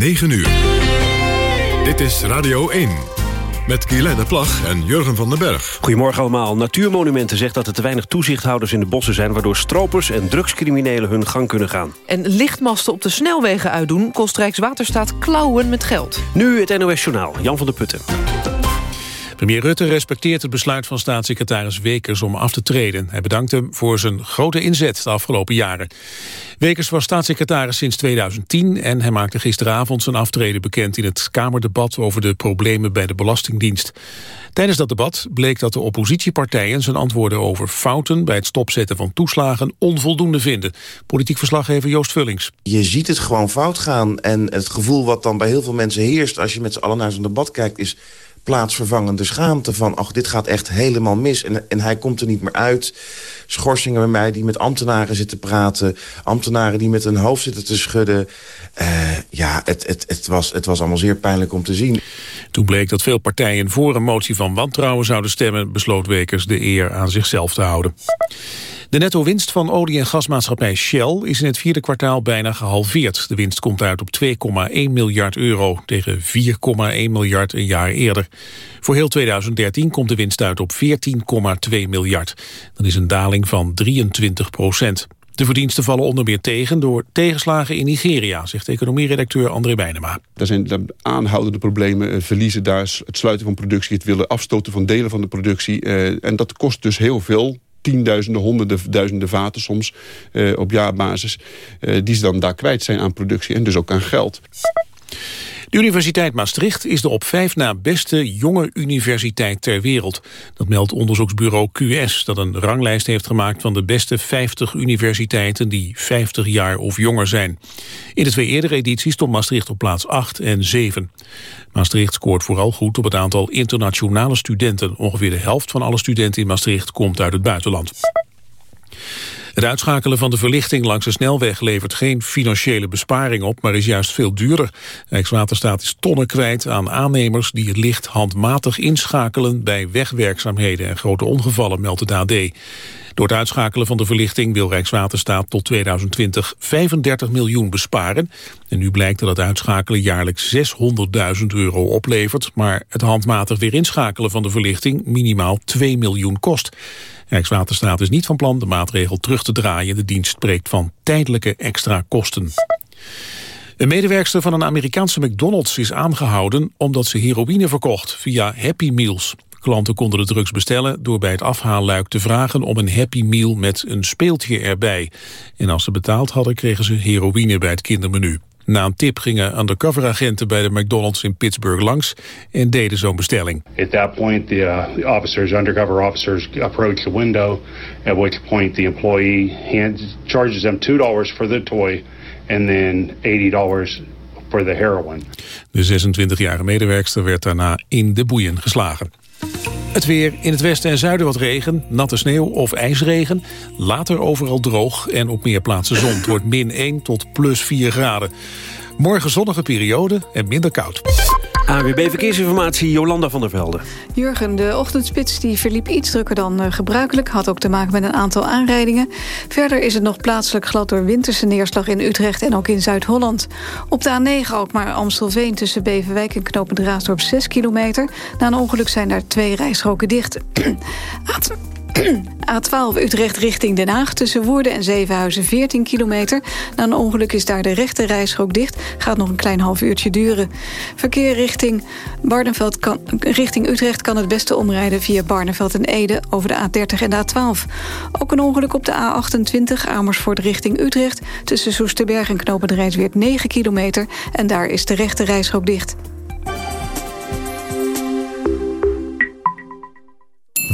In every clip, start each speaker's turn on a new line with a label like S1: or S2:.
S1: 9 uur. Dit is Radio 1. Met Guylaine Plag en Jurgen van den Berg.
S2: Goedemorgen allemaal. Natuurmonumenten zegt dat er te weinig toezichthouders in de bossen zijn... waardoor stropers en drugscriminelen hun gang kunnen gaan.
S3: En lichtmasten op de snelwegen uitdoen... kost Rijkswaterstaat klauwen met geld.
S2: Nu het NOS Journaal. Jan van der Putten.
S4: Premier Rutte respecteert het besluit van staatssecretaris Wekers om af te treden. Hij bedankt hem voor zijn grote inzet de afgelopen jaren. Wekers was staatssecretaris sinds 2010 en hij maakte gisteravond zijn aftreden bekend in het Kamerdebat over de problemen bij de Belastingdienst. Tijdens dat debat bleek dat de oppositiepartijen zijn antwoorden over fouten bij het stopzetten van toeslagen onvoldoende vinden. Politiek verslaggever Joost Vullings.
S5: Je ziet het gewoon fout gaan en het gevoel wat dan bij heel veel mensen heerst als je met z'n allen naar zo'n debat kijkt is plaatsvervangende schaamte van... ach, dit gaat echt helemaal mis en, en hij komt er niet meer uit. Schorsingen bij mij die met ambtenaren zitten praten. Ambtenaren die met hun hoofd zitten te schudden. Uh, ja, het, het, het, was, het was allemaal zeer pijnlijk om te zien.
S4: Toen bleek dat veel partijen voor een motie van wantrouwen zouden stemmen... besloot Wekers de eer aan zichzelf te houden. De netto-winst van olie- en gasmaatschappij Shell is in het vierde kwartaal bijna gehalveerd. De winst komt uit op 2,1 miljard euro tegen 4,1 miljard een jaar eerder. Voor heel 2013 komt de winst uit op 14,2 miljard. Dat is een daling van 23 procent. De verdiensten vallen onder meer tegen door tegenslagen in Nigeria, zegt economieredacteur André Bijnema.
S6: Daar zijn aanhoudende problemen, eh, verliezen daar, het sluiten van productie, het willen afstoten van delen van de productie. Eh, en dat kost dus heel veel tienduizenden, honderden, duizenden vaten soms uh, op jaarbasis... Uh, die ze dan daar kwijt zijn aan productie en dus ook aan geld.
S4: De Universiteit Maastricht is de op vijf na beste jonge universiteit ter wereld. Dat meldt onderzoeksbureau QS, dat een ranglijst heeft gemaakt van de beste 50 universiteiten die 50 jaar of jonger zijn. In de twee eerdere edities stond Maastricht op plaats 8 en 7. Maastricht scoort vooral goed op het aantal internationale studenten. Ongeveer de helft van alle studenten in Maastricht komt uit het buitenland. Het uitschakelen van de verlichting langs de snelweg levert geen financiële besparing op, maar is juist veel duurder. Rijkswaterstaat is tonnen kwijt aan aannemers die het licht handmatig inschakelen bij wegwerkzaamheden en grote ongevallen, meldt het AD. Door het uitschakelen van de verlichting wil Rijkswaterstaat tot 2020 35 miljoen besparen. En nu blijkt dat het uitschakelen jaarlijks 600.000 euro oplevert, maar het handmatig weer inschakelen van de verlichting minimaal 2 miljoen kost. Rijkswaterstaat is niet van plan de maatregel terug te draaien. De dienst spreekt van tijdelijke extra kosten. Een medewerkster van een Amerikaanse McDonald's is aangehouden... omdat ze heroïne verkocht via Happy Meals. Klanten konden de drugs bestellen door bij het afhaalluik te vragen... om een Happy Meal met een speeltje erbij. En als ze betaald hadden kregen ze heroïne bij het kindermenu. Na een tip gingen undercover-agenten bij de McDonald's in Pittsburgh langs en deden zo'n bestelling.
S7: At that point, the, uh, the officers, undercover officers, approach the window. At which point, the employee hands, charges them two dollars for the toy, and then eighty dollars for the heroin.
S4: De 26-jarige medewerkster werd daarna in de boeien geslagen. Het weer in het westen en zuiden wat regen, natte sneeuw of ijsregen. Later overal droog en op meer plaatsen zon. Het wordt min 1 tot plus 4 graden. Morgen zonnige periode en minder koud.
S2: AWB Verkeersinformatie, Jolanda van der Velde.
S8: Jurgen, de ochtendspits die verliep iets drukker dan uh, gebruikelijk. Had ook te maken met een aantal aanrijdingen. Verder is het nog plaatselijk glad door winterse neerslag in Utrecht en ook in Zuid-Holland. Op de A9 ook maar Amstelveen tussen Beverwijk en Knopen Draasdorp 6 kilometer. Na een ongeluk zijn daar twee rijstroken dicht. A12 Utrecht richting Den Haag tussen Woerden en Zevenhuizen 14 kilometer. Na een ongeluk is daar de rechte rijstrook dicht. Gaat nog een klein half uurtje duren. Verkeer richting, Barneveld richting Utrecht kan het beste omrijden via Barneveld en Ede over de A30 en de A12. Ook een ongeluk op de A28 Amersfoort richting Utrecht. Tussen Soesterberg en Knopend weer 9 kilometer. En daar is de rechte rijstrook dicht.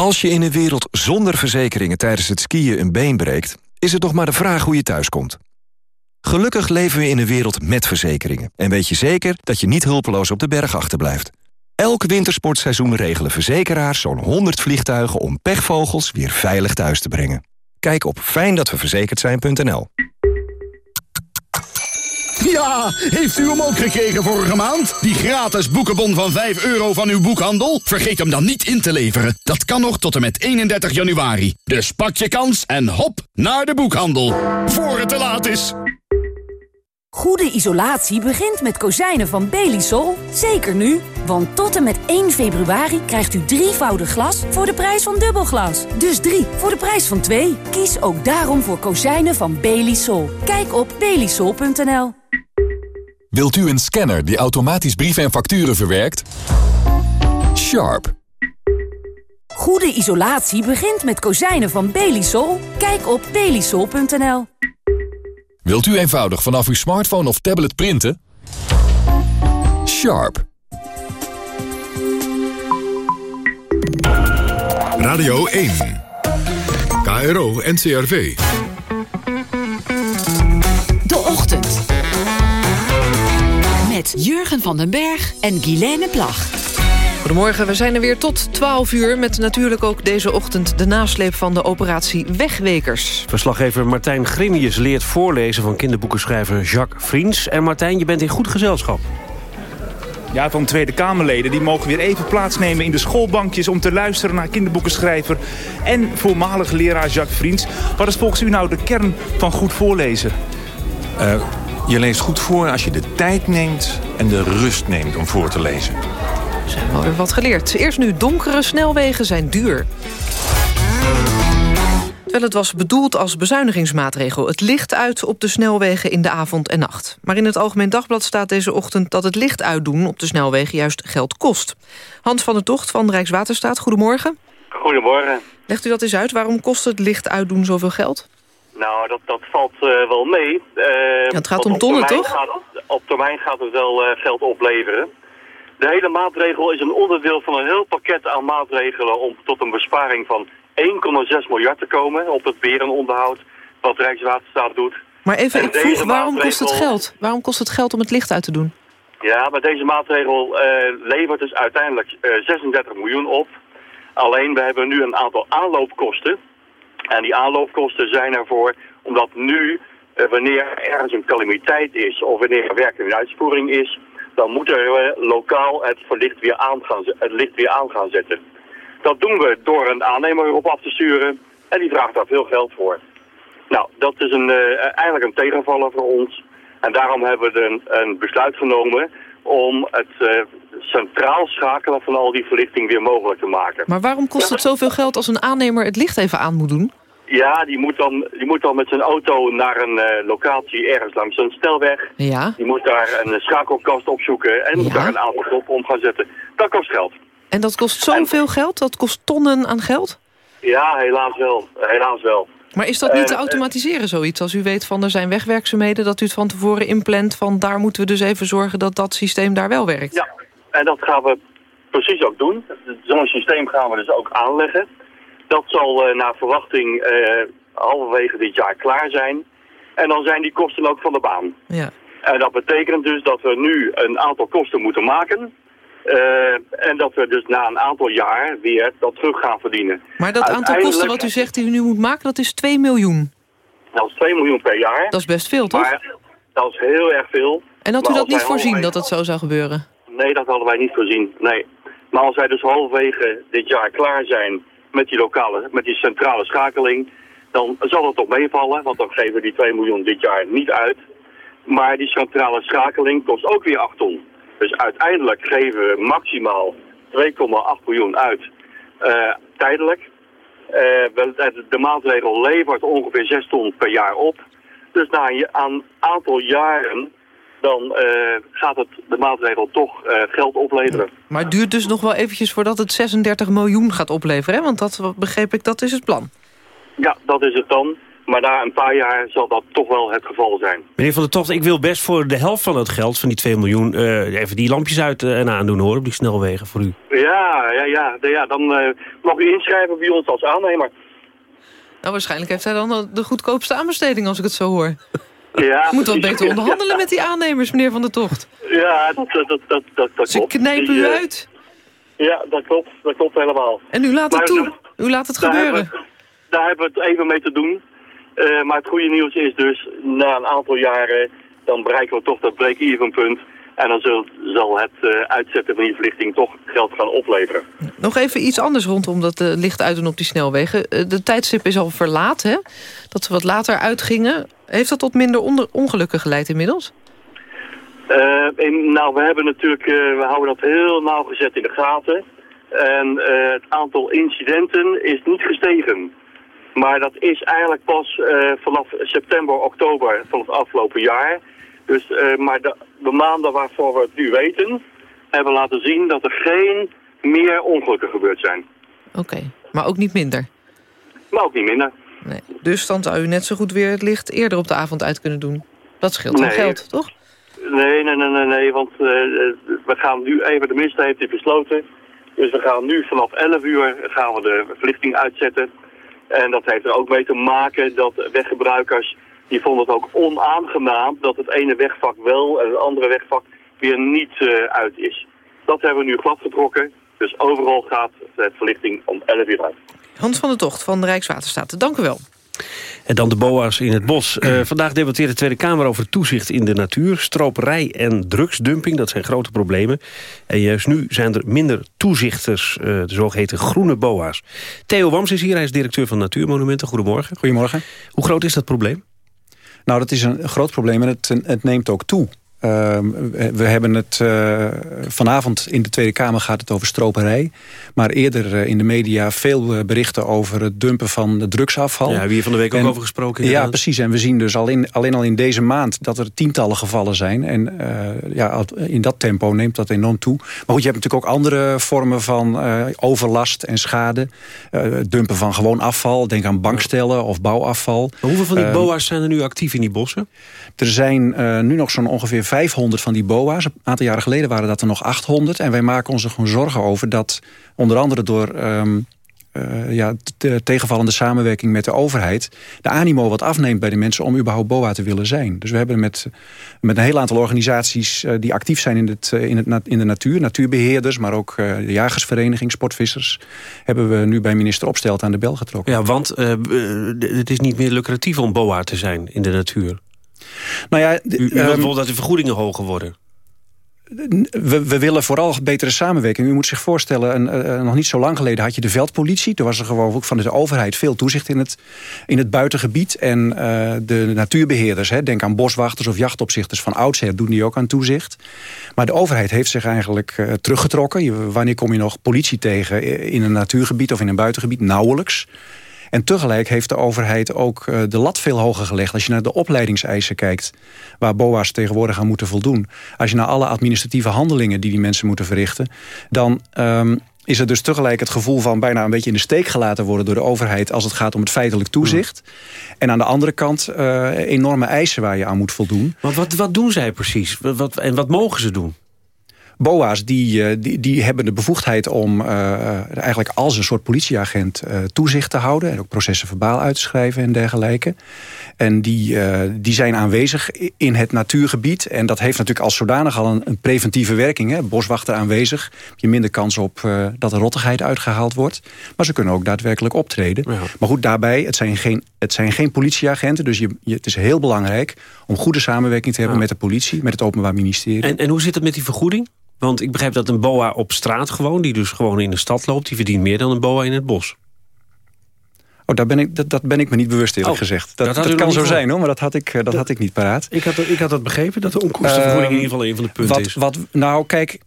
S9: Als je in een wereld zonder verzekeringen tijdens het skiën een been breekt... is het nog maar de vraag hoe je thuiskomt. Gelukkig leven we in een wereld met verzekeringen... en weet je zeker dat je niet hulpeloos op de berg achterblijft. Elk wintersportseizoen regelen verzekeraars zo'n 100 vliegtuigen... om pechvogels weer veilig thuis te brengen. Kijk op fijndatweverzekerdzijn.nl.
S10: Ja, heeft u hem ook gekregen vorige maand? Die gratis boekenbon van 5 euro van uw boekhandel? Vergeet hem dan niet in te leveren. Dat kan nog tot en met 31 januari. Dus pak je kans en hop naar de boekhandel. Voor het te laat is.
S11: Goede isolatie begint met kozijnen van Belisol. Zeker nu, want tot en met 1 februari krijgt u drievoudig glas voor de prijs van dubbelglas. Dus drie voor de prijs van twee. Kies ook daarom voor kozijnen van Belisol. Kijk op belisol.nl.
S12: Wilt u een scanner die automatisch brieven en facturen verwerkt? Sharp.
S11: Goede isolatie begint met kozijnen van Belisol. Kijk op belisol.nl.
S12: Wilt u eenvoudig vanaf uw smartphone of tablet printen? Sharp.
S1: Radio 1. KRO NCRV.
S3: Met Jurgen van den Berg en Guilaine Plag. Goedemorgen, we zijn er weer tot 12 uur... met natuurlijk ook deze ochtend de nasleep van de operatie Wegwekers.
S2: Verslaggever Martijn Grimius leert voorlezen van kinderboekenschrijver Jacques Vriends. En Martijn, je bent in goed gezelschap.
S13: Ja, van Tweede Kamerleden. Die mogen weer even plaatsnemen in de schoolbankjes... om te luisteren naar kinderboekenschrijver en voormalige leraar Jacques Vriends. Wat is volgens u nou de kern van goed voorlezen?
S14: Uh, je leest goed voor als je de tijd neemt en de rust neemt om voor te lezen.
S3: We zijn wel weer wat geleerd. Eerst nu, donkere snelwegen zijn duur. Terwijl het was bedoeld als bezuinigingsmaatregel. Het licht uit op de snelwegen in de avond en nacht. Maar in het Algemeen Dagblad staat deze ochtend... dat het licht uitdoen op de snelwegen juist geld kost. Hans van der Tocht van Rijkswaterstaat, goedemorgen.
S15: Goedemorgen.
S3: Legt u dat eens uit, waarom kost het licht uitdoen zoveel geld?
S15: Nou, dat, dat valt uh, wel mee. Uh,
S3: ja, het gaat om tonnen, toch?
S15: Gaat, op termijn gaat het wel uh, geld opleveren. De hele maatregel is een onderdeel van een heel pakket aan maatregelen... om tot een besparing van 1,6 miljard te komen op het weer en onderhoud... wat Rijkswaterstaat doet.
S3: Maar even, ik vroeg, waarom kost het geld? Waarom kost het geld om het licht uit te doen?
S15: Ja, maar deze maatregel levert dus uiteindelijk 36 miljoen op. Alleen, we hebben nu een aantal aanloopkosten... En die aanloopkosten zijn ervoor omdat nu, uh, wanneer ergens een calamiteit is of wanneer er werk in uitvoering is, dan moeten we lokaal het, verlicht weer aan gaan, het licht weer aan gaan zetten. Dat doen we door een aannemer erop af te sturen en die vraagt daar veel geld voor. Nou, dat is een, uh, eigenlijk een tegenvaller voor ons. En daarom hebben we een, een besluit genomen om het uh, centraal schakelen van al die verlichting weer mogelijk te maken.
S3: Maar waarom kost het zoveel geld als een aannemer het licht even aan moet doen?
S15: Ja, die moet dan, die moet dan met zijn auto naar een uh, locatie ergens langs een stelweg.
S3: Ja.
S15: Die moet daar een schakelkast opzoeken en moet daar een aantal knoppen om gaan zetten. Dat kost geld.
S3: En dat kost zoveel geld? Dat kost tonnen aan geld?
S15: Ja, helaas wel. Helaas wel.
S3: Maar is dat niet te automatiseren zoiets? Als u weet van er zijn wegwerkzaamheden, dat u het van tevoren inplant... van daar moeten we dus even zorgen dat dat systeem daar wel werkt.
S15: Ja, en dat gaan we precies ook doen. Zo'n systeem gaan we dus ook aanleggen. Dat zal uh, naar verwachting uh, halverwege dit jaar klaar zijn. En dan zijn die kosten ook van de baan.
S3: Ja.
S15: En dat betekent dus dat we nu een aantal kosten moeten maken... Uh, en dat we dus na een aantal jaar weer dat terug gaan verdienen.
S3: Maar dat aantal kosten wat u zegt die u nu moet maken, dat is 2 miljoen?
S15: Dat is 2 miljoen per jaar.
S3: Dat is best veel, toch?
S15: Maar dat is heel erg veel.
S3: En had u dat niet voorzien, dat het zo zou gebeuren?
S15: Nee, dat hadden wij niet voorzien, nee. Maar als wij dus halverwege dit jaar klaar zijn met die lokale, met die centrale schakeling, dan zal het toch meevallen, want dan geven we die 2 miljoen dit jaar niet uit. Maar die centrale schakeling kost ook weer 8 ton. Dus uiteindelijk geven we maximaal 2,8 miljoen uit uh, tijdelijk. Uh, de maatregel levert ongeveer 6 ton per jaar op. Dus na een aantal jaren dan eh, gaat het de maatregel toch eh, geld opleveren.
S3: Maar het duurt dus nog wel eventjes voordat het 36 miljoen gaat opleveren, hè? Want dat begreep ik, dat is het plan.
S15: Ja, dat is het dan. Maar na een paar jaar zal dat toch wel het geval zijn.
S2: Meneer Van der Tocht, ik wil best voor de helft van het geld, van die 2 miljoen... Uh, even die lampjes uit en aandoen hoor, op die snelwegen voor u.
S15: Ja, ja, ja. ja dan mag u inschrijven bij ons als aannemer.
S3: Nou, waarschijnlijk heeft hij dan de goedkoopste aanbesteding als ik het zo hoor.
S15: Ja,
S3: Moet wel beter onderhandelen met die aannemers, meneer Van der Tocht.
S15: Ja, dat, dat, dat, dat, dat
S3: Ze knijpen u uit.
S15: Ja, dat klopt. Dat klopt helemaal.
S3: En u laat het toe. U laat het gebeuren.
S15: daar hebben we het even mee te doen. Uh, maar het goede nieuws is dus, na een aantal jaren, dan bereiken we toch dat break-even punt. En dan zal, zal het uh, uitzetten van die verlichting toch geld gaan opleveren.
S3: Nog even iets anders rondom dat uh, licht uitdoen op die snelwegen. de tijdstip is al verlaat, hè? Dat ze wat later uitgingen. Heeft dat tot minder ongelukken geleid inmiddels?
S15: In, nou, we hebben natuurlijk, we houden dat heel nauwgezet in de gaten. En het aantal incidenten is niet gestegen. Maar dat is eigenlijk pas vanaf september, oktober van het afgelopen jaar. Dus, uh, maar de, de, maanden waarvoor we het nu weten, hebben laten zien dat er geen meer ongelukken gebeurd zijn.
S3: Oké, maar ook niet minder?
S15: Maar ook niet minder.
S3: Nee. Dus dan zou u net zo goed weer het licht eerder op de avond uit kunnen doen. Dat scheelt nee. geld, toch?
S15: Nee, nee, nee, nee, nee want uh, we gaan nu even, de minister heeft dit besloten. Dus we gaan nu vanaf 11 uur gaan we de verlichting uitzetten. En dat heeft er ook mee te maken dat weggebruikers, die vonden het ook onaangenaam dat het ene wegvak wel en het andere wegvak weer niet uh, uit is. Dat hebben we nu gladgetrokken. Dus overal gaat de verlichting om 11 uur uit.
S3: Hans van der Tocht van de Rijkswaterstaat, dank u wel.
S2: En dan de boa's in het bos. Uh, vandaag debatteert de Tweede Kamer over toezicht in de natuur. Stroperij en drugsdumping, dat zijn grote problemen. En juist nu zijn er minder toezichters, uh, de zogeheten groene boa's. Theo Wams is hier, hij is directeur van Natuurmonumenten. Goedemorgen.
S16: Goedemorgen.
S2: Hoe groot is dat probleem?
S16: Nou, dat is een groot probleem en het, het neemt ook toe. Uh, we hebben het uh, vanavond in de Tweede Kamer gaat het over stroperij. Maar eerder uh, in de media veel berichten over het dumpen van drugsafval.
S2: Ja, hier van de week en, ook over gesproken.
S16: Ja, precies. En we zien dus al in, alleen al in deze maand dat er tientallen gevallen zijn. En ja, in dat tempo neemt dat enorm toe. Maar goed, je hebt natuurlijk ook andere vormen van overlast en schade. dumpen van gewoon afval. Denk aan bankstellen of bouwafval.
S2: Maar hoeveel van die boa's zijn er nu actief in die bossen?
S16: Er zijn nu nog zo'n ongeveer 500 van die boa's. Een aantal jaren geleden waren dat er nog 800. En wij maken ons er gewoon zorgen over dat onder andere door... Um, uh, ja, de tegenvallende samenwerking met de overheid... de animo wat afneemt bij de mensen om überhaupt BOA te willen zijn. Dus we hebben met, met een heel aantal organisaties... Uh, die actief zijn in, het, uh, in, het, in de natuur, natuurbeheerders... maar ook de jagersvereniging, sportvissers... hebben we nu bij minister Opstelt aan de bel getrokken.
S2: Ja, want het is niet meer lucratief om BOA te zijn in de natuur.
S16: Nou ja,
S2: u, u wilt bijvoorbeeld dat de vergoedingen hoger worden?
S16: We, we, willen vooral betere samenwerking. U moet zich voorstellen, een, uh, nog niet zo lang geleden had je de veldpolitie. Toen was er gewoon ook van de overheid veel toezicht in het, in het buitengebied. En uh, de natuurbeheerders, hè, denk aan boswachters of jachtopzichters van oudsher, doen die ook aan toezicht. Maar de overheid heeft zich eigenlijk uh, teruggetrokken. Je, wanneer kom je nog politie tegen in een natuurgebied of in een buitengebied? Nauwelijks. En tegelijk heeft de overheid ook uh, de lat veel hoger gelegd. Als je naar de opleidingseisen kijkt, waar BOA's tegenwoordig aan moeten voldoen. Als je naar alle administratieve handelingen die die mensen moeten verrichten. Dan um, is er dus tegelijk het gevoel van bijna een beetje in de steek gelaten worden door de overheid als het gaat om het feitelijk toezicht. En aan de andere kant uh, enorme eisen waar je aan moet voldoen.
S2: Maar wat, wat doen zij precies? Wat, en wat mogen ze doen?
S16: BOA's die, die, die hebben de bevoegdheid om uh, eigenlijk als een soort politieagent toezicht te houden. En ook processen verbaal uit te schrijven en dergelijke. En die, die zijn aanwezig in het natuurgebied. En dat heeft natuurlijk als zodanig al een, een preventieve werking. Hè. Boswachter aanwezig. Heb je minder kans op dat er rottigheid uitgehaald wordt. Maar ze kunnen ook daadwerkelijk optreden. Ja. Maar goed, daarbij, het zijn geen, het zijn geen politieagenten. Dus je, je, het is heel belangrijk om goede samenwerking te hebben ja. met de politie. Met het Openbaar Ministerie.
S2: En, en hoe zit het met die vergoeding? Want ik begrijp dat een boa op straat gewoon... die dus gewoon in de stad loopt... die verdient meer dan een boa in het bos.
S16: Oh, daar ben ik, dat, dat ben ik me niet bewust eerlijk oh, gezegd. Dat, dat, dat kan zo zijn hoor, maar dat had ik, dat, dat, had ik niet paraat.
S2: Ik had, ik had dat begrepen, dat de onkostenvergoeding uh, in ieder geval een van de punten
S16: wat,
S2: is.
S16: Wat, nou kijk,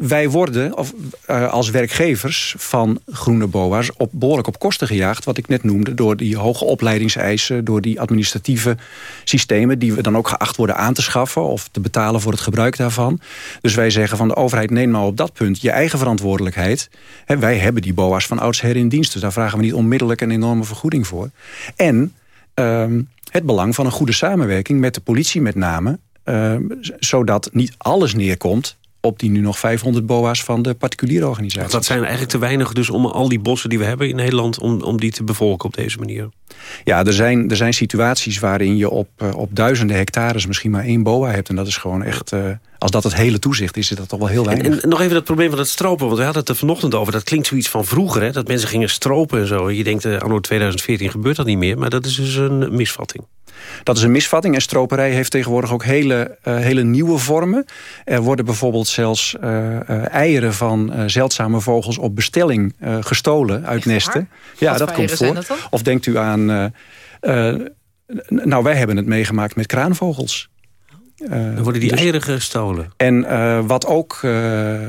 S16: wij worden of, uh, als werkgevers van groene boa's op, behoorlijk op kosten gejaagd. Wat ik net noemde, door die hoge opleidingseisen... door die administratieve systemen die we dan ook geacht worden aan te schaffen... of te betalen voor het gebruik daarvan. Dus wij zeggen van de overheid, neem maar op dat punt je eigen verantwoordelijkheid. He, wij hebben die boa's van oudsher in dienst. Dus daar vragen we niet onmiddellijk een enorme vergoeding voor. En um, het belang van een goede samenwerking met de politie met name... Uh, zodat niet alles neerkomt op die nu nog 500 boa's van de particuliere organisatie.
S2: Dat zijn eigenlijk te weinig dus om al die bossen die we hebben in Nederland... om, om die te bevolken op deze manier.
S16: Ja, er zijn, er zijn situaties waarin je op, uh, op duizenden hectares misschien maar één boa hebt. En dat is gewoon echt... Uh, als dat het hele toezicht is, is dat toch wel heel weinig.
S2: En, en, nog even dat probleem van het stropen, want we hadden het er vanochtend over. Dat klinkt zoiets van vroeger, hè, dat mensen gingen stropen en zo. Je denkt, uh, anno 2014 gebeurt dat niet meer, maar dat is dus een misvatting.
S16: Dat is een misvatting. En stroperij heeft tegenwoordig ook hele, uh, hele nieuwe vormen. Er worden bijvoorbeeld zelfs uh, uh, eieren van zeldzame vogels op bestelling gestolen uit nesten. Ja, dat komt voor. Dat of denkt u aan... nou, wij hebben het meegemaakt met kraanvogels.
S2: Uh, Dan worden die dus, eieren gestolen.
S16: En uh, wat ook, uh,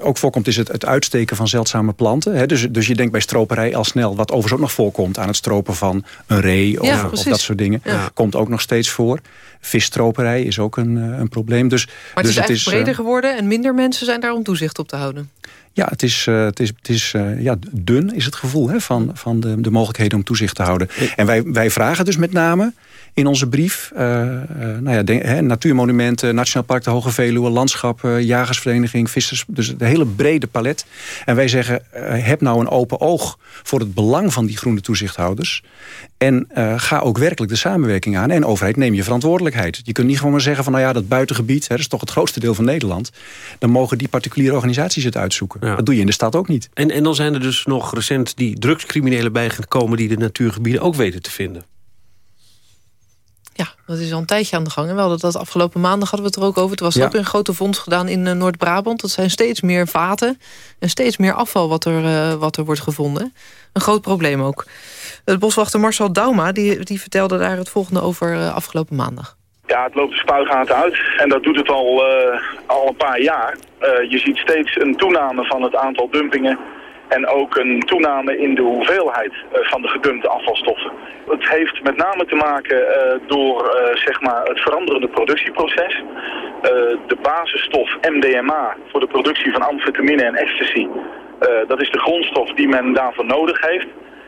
S16: ook voorkomt is het, het uitsteken van zeldzame planten. Hè? Dus, dus je denkt bij stroperij al snel... wat overigens ook nog voorkomt aan het stropen van een ree... of,
S3: ja,
S16: of dat soort dingen. Ja. Komt ook nog steeds voor. Visstroperij is ook een, een probleem. Dus,
S3: maar het
S16: dus
S3: is eigenlijk het is, breder geworden... en minder mensen zijn daar om toezicht op te houden.
S16: Ja, het is, het is, het is ja, dun is het gevoel hè, van, van de, de mogelijkheden om toezicht te houden. En wij, wij vragen dus met name in onze brief. Uh, nou ja, de, natuurmonumenten, Nationaal Park de Hoge Veluwe... landschappen, jagersvereniging, vissers. Dus een hele brede palet. En wij zeggen, uh, heb nou een open oog voor het belang van die groene toezichthouders. En ga ook werkelijk de samenwerking aan. En overheid, neem je verantwoordelijkheid. Je kunt niet gewoon maar zeggen van... nou ja, dat buitengebied, hè, dat is toch het grootste deel van Nederland. Dan mogen die particuliere organisaties het uitzoeken. Ja. Dat doe je in de stad ook niet.
S2: En, en dan zijn er dus nog recent die drugscriminelen bijgekomen... die de natuurgebieden ook weten te vinden.
S3: Ja, dat is al een tijdje aan de gang. En we hadden dat afgelopen maandag hadden we het er ook over. Het was ja. ook een grote vondst gedaan in uh, Noord-Brabant. Dat zijn steeds meer vaten en steeds meer afval wat er, uh, wat er wordt gevonden. Een groot probleem ook. Het boswachter Marcel Dauma die, die vertelde daar het volgende over uh, afgelopen maandag.
S17: Ja, het loopt de spuigaten uit en dat doet het al, al een paar jaar. je ziet steeds een toename van het aantal dumpingen en ook een toename in de hoeveelheid uh, van de gedumpte afvalstoffen. Het heeft met name te maken uh, door uh, zeg maar het veranderende productieproces. de basisstof MDMA voor de productie van amfetamine en ecstasy. dat is de grondstof die men daarvoor nodig heeft.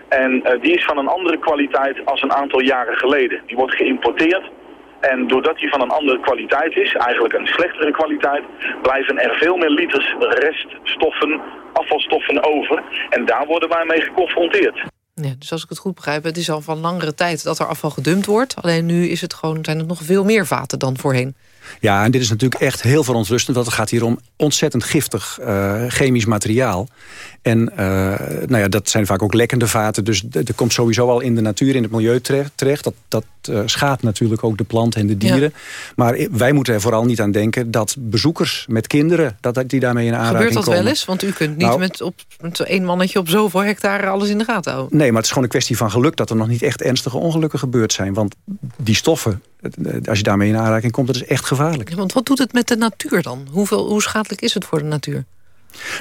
S17: En die is van een andere kwaliteit als een aantal jaren geleden. Die wordt geïmporteerd. En doordat die van een andere kwaliteit is, eigenlijk een slechtere kwaliteit, blijven er veel meer liters reststoffen, afvalstoffen over. En daar worden wij mee geconfronteerd.
S3: Ja, dus als ik het goed begrijp, het is al van langere tijd dat er afval gedumpt wordt. Alleen nu is het gewoon, zijn het nog veel meer vaten dan voorheen.
S16: Ja, en dit is natuurlijk echt heel verontrustend... want het gaat hier om ontzettend giftig uh, chemisch materiaal. En uh, nou ja, dat zijn vaak ook lekkende vaten. Dus er komt sowieso al in de natuur, in het milieu terecht. Dat, dat uh, schaadt natuurlijk ook de planten en de dieren. Ja. Maar wij moeten er vooral niet aan denken... dat bezoekers met kinderen, dat, die daarmee in aanraking komen.
S3: Gebeurt dat wel eens? Want u kunt niet nou, met, op, met één mannetje op zoveel hectare alles in de gaten houden.
S16: Nee, maar het is gewoon een kwestie van geluk... dat er nog niet echt ernstige ongelukken gebeurd zijn. Want die stoffen, als je daarmee in aanraking komt... dat is echt gevaarlijk.
S3: Ja, want wat doet het met de natuur dan? Hoeveel, hoe schadelijk is het voor de natuur?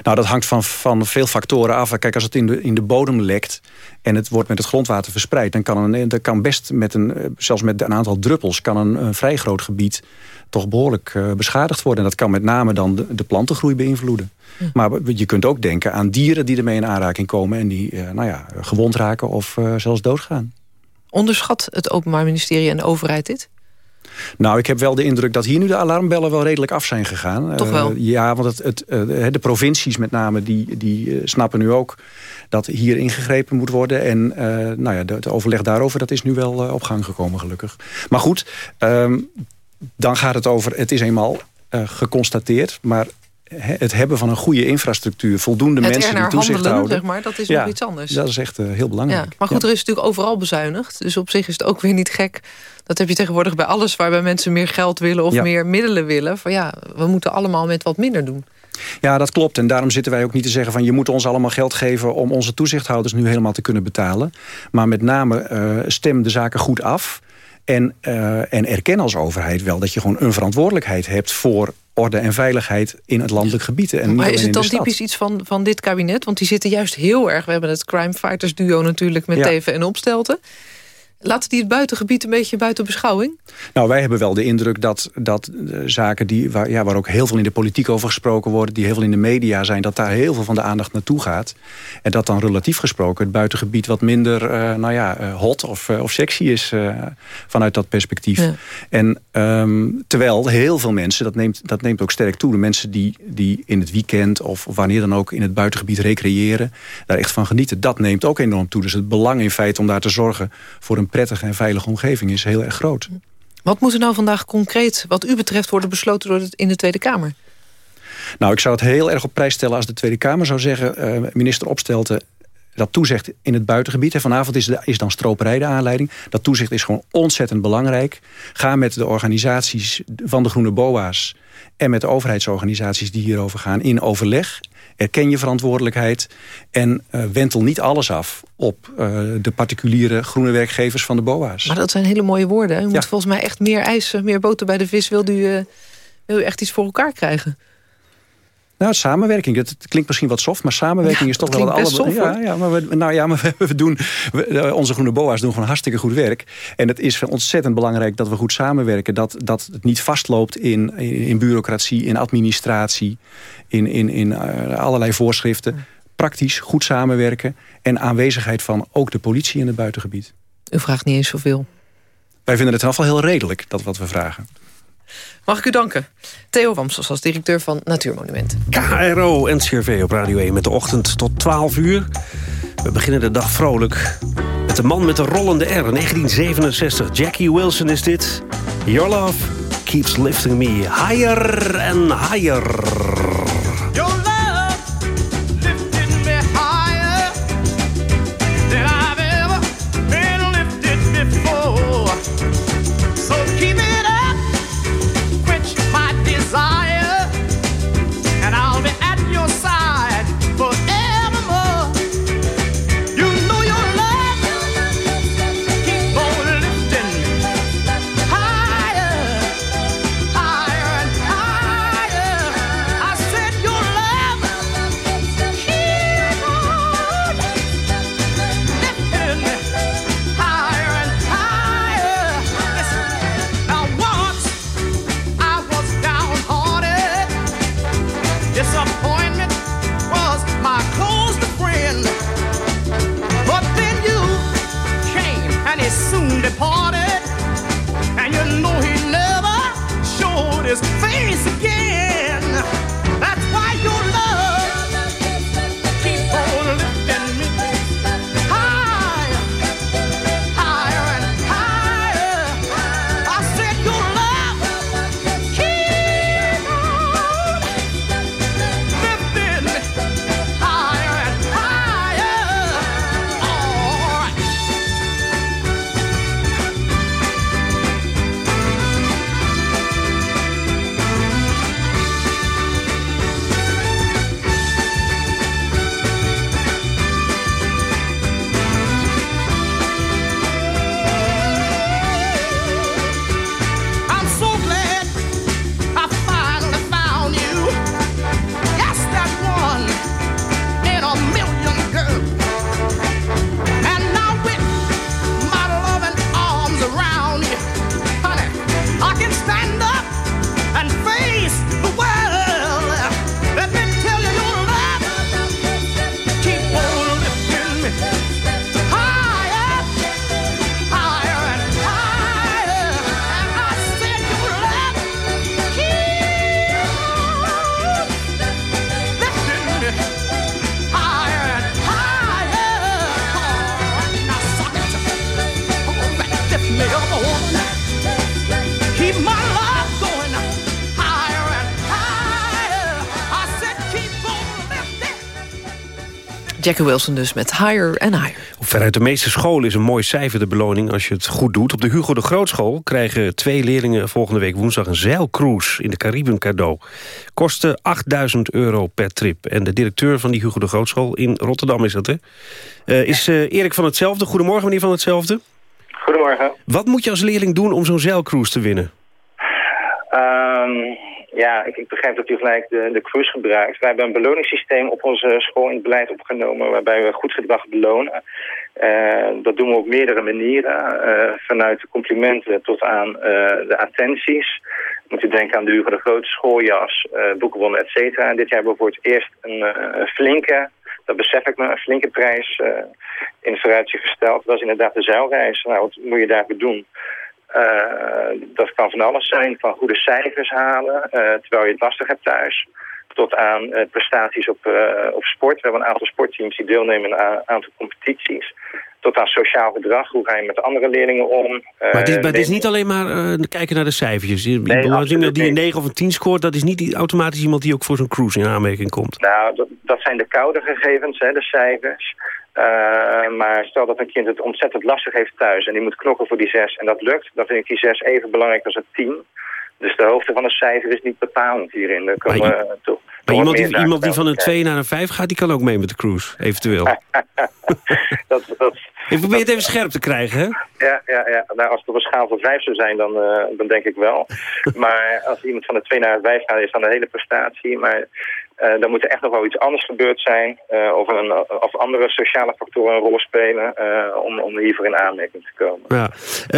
S16: Nou, dat hangt van, van veel factoren af. Kijk, als het in de, in de bodem lekt en het wordt met het grondwater verspreid... dan kan, een, dan kan best met een, zelfs met een aantal druppels... kan een, een vrij groot gebied toch behoorlijk uh, beschadigd worden. En dat kan met name dan de, de plantengroei beïnvloeden. Ja. Maar je kunt ook denken aan dieren die ermee in aanraking komen... en die uh, nou ja, gewond raken of uh, zelfs doodgaan.
S3: Onderschat het Openbaar Ministerie en de overheid dit?
S16: Nou, ik heb wel de indruk dat hier nu de alarmbellen wel redelijk af zijn gegaan.
S3: Toch wel?
S16: Uh, ja, want het, het, uh, de provincies met name, die, die uh, snappen nu ook dat hier ingegrepen moet worden. En nou ja, de, de, overleg daarover, dat is nu wel op gang gekomen gelukkig. Maar goed, um, dan gaat het over, het is eenmaal geconstateerd, maar het hebben van een goede infrastructuur, voldoende
S3: het
S16: mensen die toezicht houden.
S3: Zeg maar, dat is ja, nog iets anders.
S16: Dat is echt uh, heel belangrijk.
S3: Ja, maar goed, ja. er is natuurlijk overal bezuinigd. Dus op zich is het ook weer niet gek. Dat heb je tegenwoordig bij alles waarbij mensen meer geld willen... of meer middelen willen. Van ja, we moeten allemaal met wat minder doen.
S16: Ja, dat klopt. En daarom zitten wij ook niet te zeggen van... je moet ons allemaal geld geven om onze toezichthouders nu helemaal te kunnen betalen. Maar met name uh, stem de zaken goed af... En, uh, en erken als overheid wel dat je gewoon een verantwoordelijkheid hebt voor orde en veiligheid in het landelijk gebied. En
S3: Maar is het dan typisch iets van, van dit kabinet? Want die zitten juist heel erg... We hebben het crime fighters duo natuurlijk met
S16: Ja.
S3: Teven en Opstelten. Laten die het buitengebied een beetje buiten beschouwing?
S16: Nou, wij hebben wel de indruk dat, dat eh, zaken die, waar, ja, waar ook heel veel in de politiek over gesproken worden... die heel veel in de media zijn, dat daar heel veel van de aandacht naartoe gaat. En dat dan relatief gesproken het buitengebied wat minder eh, nou ja, eh, hot of, of sexy is vanuit dat perspectief.
S3: Ja.
S16: En ehm, terwijl heel veel mensen, dat neemt, dat neemt ook sterk toe... de mensen die, die in het weekend of wanneer dan ook in het buitengebied recreëren... daar echt van genieten, dat neemt ook enorm toe. Dus het belang in feite om daar te zorgen voor een prettige en veilige omgeving is heel erg groot.
S3: Wat moet er nou vandaag concreet, wat u betreft... worden besloten door het, in de Tweede Kamer?
S16: Nou, ik zou het heel erg op prijs stellen als de Tweede Kamer zou zeggen... eh, minister Opstelten dat toezicht in het buitengebied. En vanavond is, de, is dan stroperij de aanleiding. Dat toezicht is gewoon ontzettend belangrijk. Ga met de organisaties van de Groene BOA's... en met de overheidsorganisaties die hierover gaan in overleg. Erken je verantwoordelijkheid. En eh, wentel niet alles af op eh, de particuliere groene werkgevers van de BOA's.
S3: Maar dat zijn hele mooie woorden. hè? U
S16: Ja.
S3: moet volgens mij echt meer eisen, meer boter bij de vis... wil u, eh, wil u echt iets voor elkaar krijgen.
S16: Nou, samenwerking. Het, het klinkt misschien wat soft, maar samenwerking
S3: Ja,
S16: is toch
S3: dat
S16: wel wat
S3: klinkt best
S16: alle.
S3: soft,
S16: ja, ja, maar we, nou ja, maar we, we doen. we- eh, onze groene boa's doen gewoon hartstikke goed werk. En het is ontzettend belangrijk dat we goed samenwerken. Dat, dat het niet vastloopt in, in, in bureaucratie, in administratie, in, in, in eh, allerlei voorschriften. Praktisch goed samenwerken en aanwezigheid van ook de politie in het buitengebied.
S3: U vraagt niet eens zoveel.
S16: Wij vinden het in ieder geval heel redelijk, dat wat we vragen.
S3: Mag ik u danken. Theo Wamsels als directeur van Natuurmonumenten.
S2: KRO en CRV op Radio 1 met de ochtend tot 12 uur. We beginnen de dag vrolijk met de man met de rollende R. 1967. Jackie Wilson is dit. Your love keeps lifting me higher and higher.
S18: Departed. And you know he never showed his face
S3: Jackie Wilson dus met Higher and Higher.
S2: Op veruit de meeste scholen is een mooi cijfer de beloning als je het goed doet. Op de Hugo de Grootschool krijgen twee leerlingen volgende week woensdag een zeilcruise in de Cariben cadeau. Kostte 8000 euro per trip. En de directeur van die Hugo de Grootschool in Rotterdam is dat, hè? Eh, is eh, Erik van Hetzelfde. Goedemorgen, meneer van Hetzelfde.
S19: Goedemorgen.
S2: Wat moet je als leerling doen om zo'n zeilcruise te winnen?
S19: Ehm, Ja, ik, ik, begrijp dat u gelijk de, de cruise gebruikt. Wij hebben een beloningssysteem op onze school in het beleid opgenomen... waarbij we goed gedrag belonen. Uh, dat doen we op meerdere manieren. Uh, vanuit complimenten tot aan uh, de attenties. Moet u denken aan de Hugo de Grote schooljas, boekenbonnen, et cetera. Dit jaar hebben we voor het eerst een, flinke dat besef ik me, een flinke prijs uh, in het vooruitzicht gesteld. Dat is inderdaad de zeilreis. Nou, wat moet je daarvoor doen? Uh, dat kan van alles zijn, van goede cijfers halen, uh, terwijl je het lastig hebt thuis, tot aan prestaties op, op sport. We hebben een aantal sportteams die deelnemen aan een aantal competities tot aan sociaal gedrag. Hoe ga je met andere leerlingen om?
S2: Maar het is, maar het is niet alleen maar kijken naar de cijfertjes. Nee, iemand die een 9 of een 10 scoort... dat is niet automatisch iemand die ook voor zo'n cruise in aanmerking komt.
S19: Nou, dat, dat zijn de koude gegevens, hè, de cijfers. Uh, maar stel dat een kind het ontzettend lastig heeft thuis... en die moet knokken voor die 6 en dat lukt... dan vind ik die 6 even belangrijk als een 10. Dus de hoogte van een cijfer is niet bepalend hierin. Daar komen maar, toch,
S2: maar iemand die, iemand die van een 2 naar een 5 gaat... die kan ook mee met de cruise, eventueel.
S19: dat, dat,
S2: ik probeer het even scherp te krijgen, hè?
S19: Ja, ja, ja. Nou, als het op een schaal van 5 zou zijn, dan, uh, dan denk ik wel. maar als iemand van de 2 naar een 5 gaat, is dan een hele prestatie. Maar uh, dan moet er echt nog wel iets anders gebeurd zijn. Uh, of, een, of andere sociale factoren een rol spelen uh, om, om hiervoor in aanmerking te komen.
S2: Ja.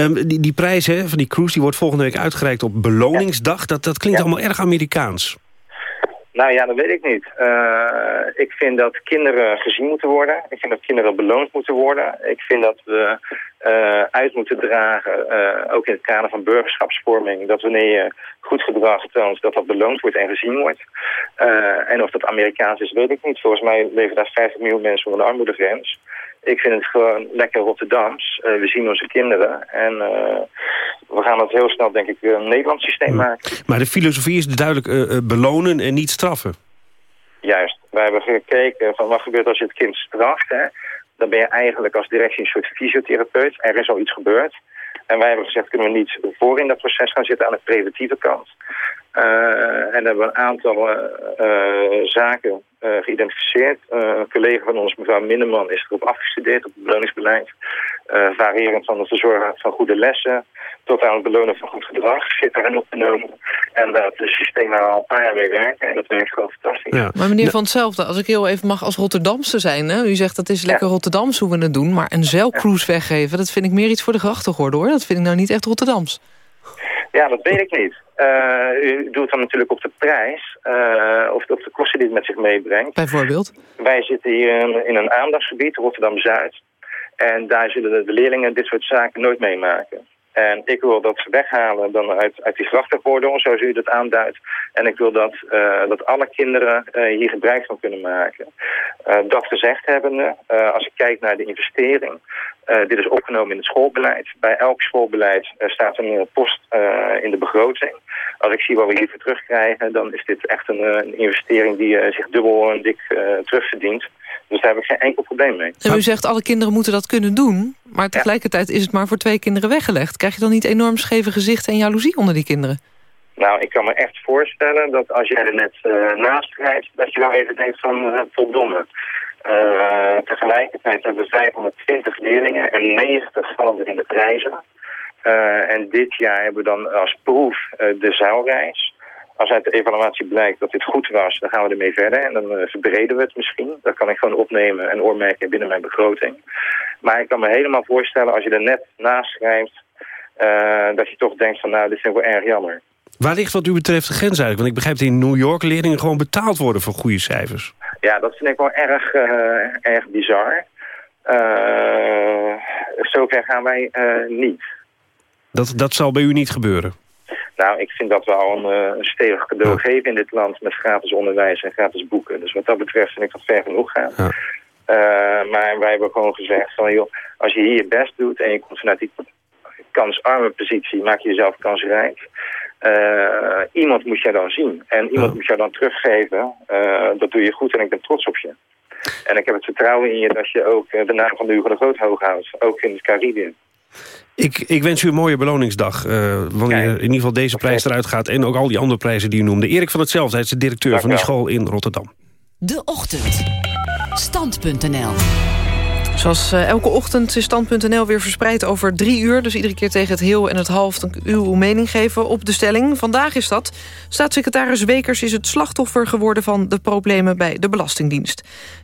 S2: Um, die, die prijs hè, van die cruise die wordt volgende week uitgereikt op beloningsdag. Dat, dat klinkt ja. allemaal erg Amerikaans.
S19: Nou ja, dat weet ik niet. Uh, ik vind dat kinderen gezien moeten worden. Ik vind dat kinderen beloond moeten worden. Ik vind dat we uh, uit moeten dragen, uh, ook in het kader van burgerschapsvorming, dat wanneer je goed gedrag toont, dat dat beloond wordt en gezien wordt. en of dat Amerikaans is, weet ik niet. Volgens mij leven daar 50 miljoen mensen onder de armoedegrens. Ik vind het gewoon lekker Rotterdams. we zien onze kinderen en we gaan dat heel snel, denk ik, een Nederlands systeem maken.
S2: Maar de filosofie is duidelijk uh, belonen en niet straffen.
S19: Juist. Wij hebben gekeken van wat gebeurt als je het kind straft. Hè? Dan ben je eigenlijk als directie een soort fysiotherapeut. Er is al iets gebeurd. En wij hebben gezegd, kunnen we niet voor in dat proces gaan zitten aan de preventieve kant. Uh, en hebben we een aantal uh, uh, zaken geïdentificeerd. een collega van ons, mevrouw Minneman, is erop afgestudeerd op het beloningsbeleid. variërend van het verzorgen van goede lessen tot aan het belonen van goed gedrag zit erin opgenomen. En dat het systeem waar al een paar jaar mee werken. En dat werkt gewoon fantastisch.
S3: Ja. Maar meneer Van Hetzelfde, als ik heel even mag als Rotterdamse zijn. Hè? U zegt dat is lekker ja. Rotterdams hoe we het doen. Maar een zeilcruise weggeven, dat vind ik meer iets voor de grachtengorde hoor. Dat vind ik nou niet echt Rotterdams.
S19: Ja, dat weet ik niet. Uh, u doet dan natuurlijk op de prijs, uh, of op de kosten die het met zich meebrengt.
S3: Bijvoorbeeld?
S19: Wij zitten hier in, in een aandachtsgebied, Rotterdam-Zuid. En daar zullen de leerlingen dit soort zaken nooit meemaken. En ik wil dat weghalen dan uit, uit die grachtengordel, zoals u dat aanduidt. En ik wil dat, uh, dat alle kinderen uh, hier gebruik van kunnen maken. Uh, dat gezegd hebbende, als ik kijk naar de investering... dit is opgenomen in het schoolbeleid. Bij elk schoolbeleid staat een post in de begroting. Als ik zie wat we hiervoor terugkrijgen... dan is dit echt een, een investering die zich dubbel en dik terugverdient. Dus daar heb ik geen enkel probleem mee.
S3: En u zegt alle kinderen moeten dat kunnen doen. Maar tegelijkertijd is het maar voor twee kinderen weggelegd. Krijg je dan niet enorm scheve gezichten en jaloezie onder die kinderen?
S19: Nou, ik kan me echt voorstellen dat als jij er net uh, naast rijdt... dat je nou even denkt van uh, verdomme. Uh, tegelijkertijd hebben we 520 leerlingen en 90 vallen in de prijzen. en dit jaar hebben we dan als proef de zeilreis... Als uit de evaluatie blijkt dat dit goed was, dan gaan we ermee verder. En dan uh, verbreden we het misschien. Dat kan ik gewoon opnemen en oormerken binnen mijn begroting. Maar ik kan me helemaal voorstellen, als je er net naast schrijft... Uh, dat je toch denkt van, nou, dit vind ik wel erg jammer.
S2: Waar ligt wat u betreft de grens eigenlijk? Want ik begrijp dat in New York leerlingen gewoon betaald worden voor goede cijfers.
S19: Ja, dat vind ik wel erg, uh, erg bizar. zover gaan wij niet.
S2: Dat, dat zal bij u niet gebeuren?
S19: Nou, ik vind dat we al een, uh, een stevig cadeau geven in dit land met gratis onderwijs en gratis boeken. Dus wat dat betreft vind ik dat ver genoeg gaan. Ja. Uh, maar wij hebben gewoon gezegd van joh, als je hier je best doet en je komt vanuit die kansarme positie, maak je jezelf kansrijk. Uh, iemand moet jij dan zien. En iemand ja. moet jou dan teruggeven. dat doe je goed en ik ben trots op je. En ik heb het vertrouwen in je dat je ook de naam van de Hugo de Groot hoog houdt. Ook in het Caribië.
S2: Ik, ik wens u een mooie beloningsdag. Uh, wanneer in ieder geval deze prijs eruit gaat. En ook al die andere prijzen die u noemde. Erik van Hetzelfde, hij is de directeur van die school in Rotterdam.
S20: De Ochtend. Stand.nl
S3: Zoals uh, elke ochtend is Stand.nl weer verspreid over drie uur. Dus iedere keer tegen het heel en het half uw mening geven op de stelling. Vandaag is dat. Staatssecretaris Wekers is het slachtoffer geworden... van de problemen bij de Belastingdienst.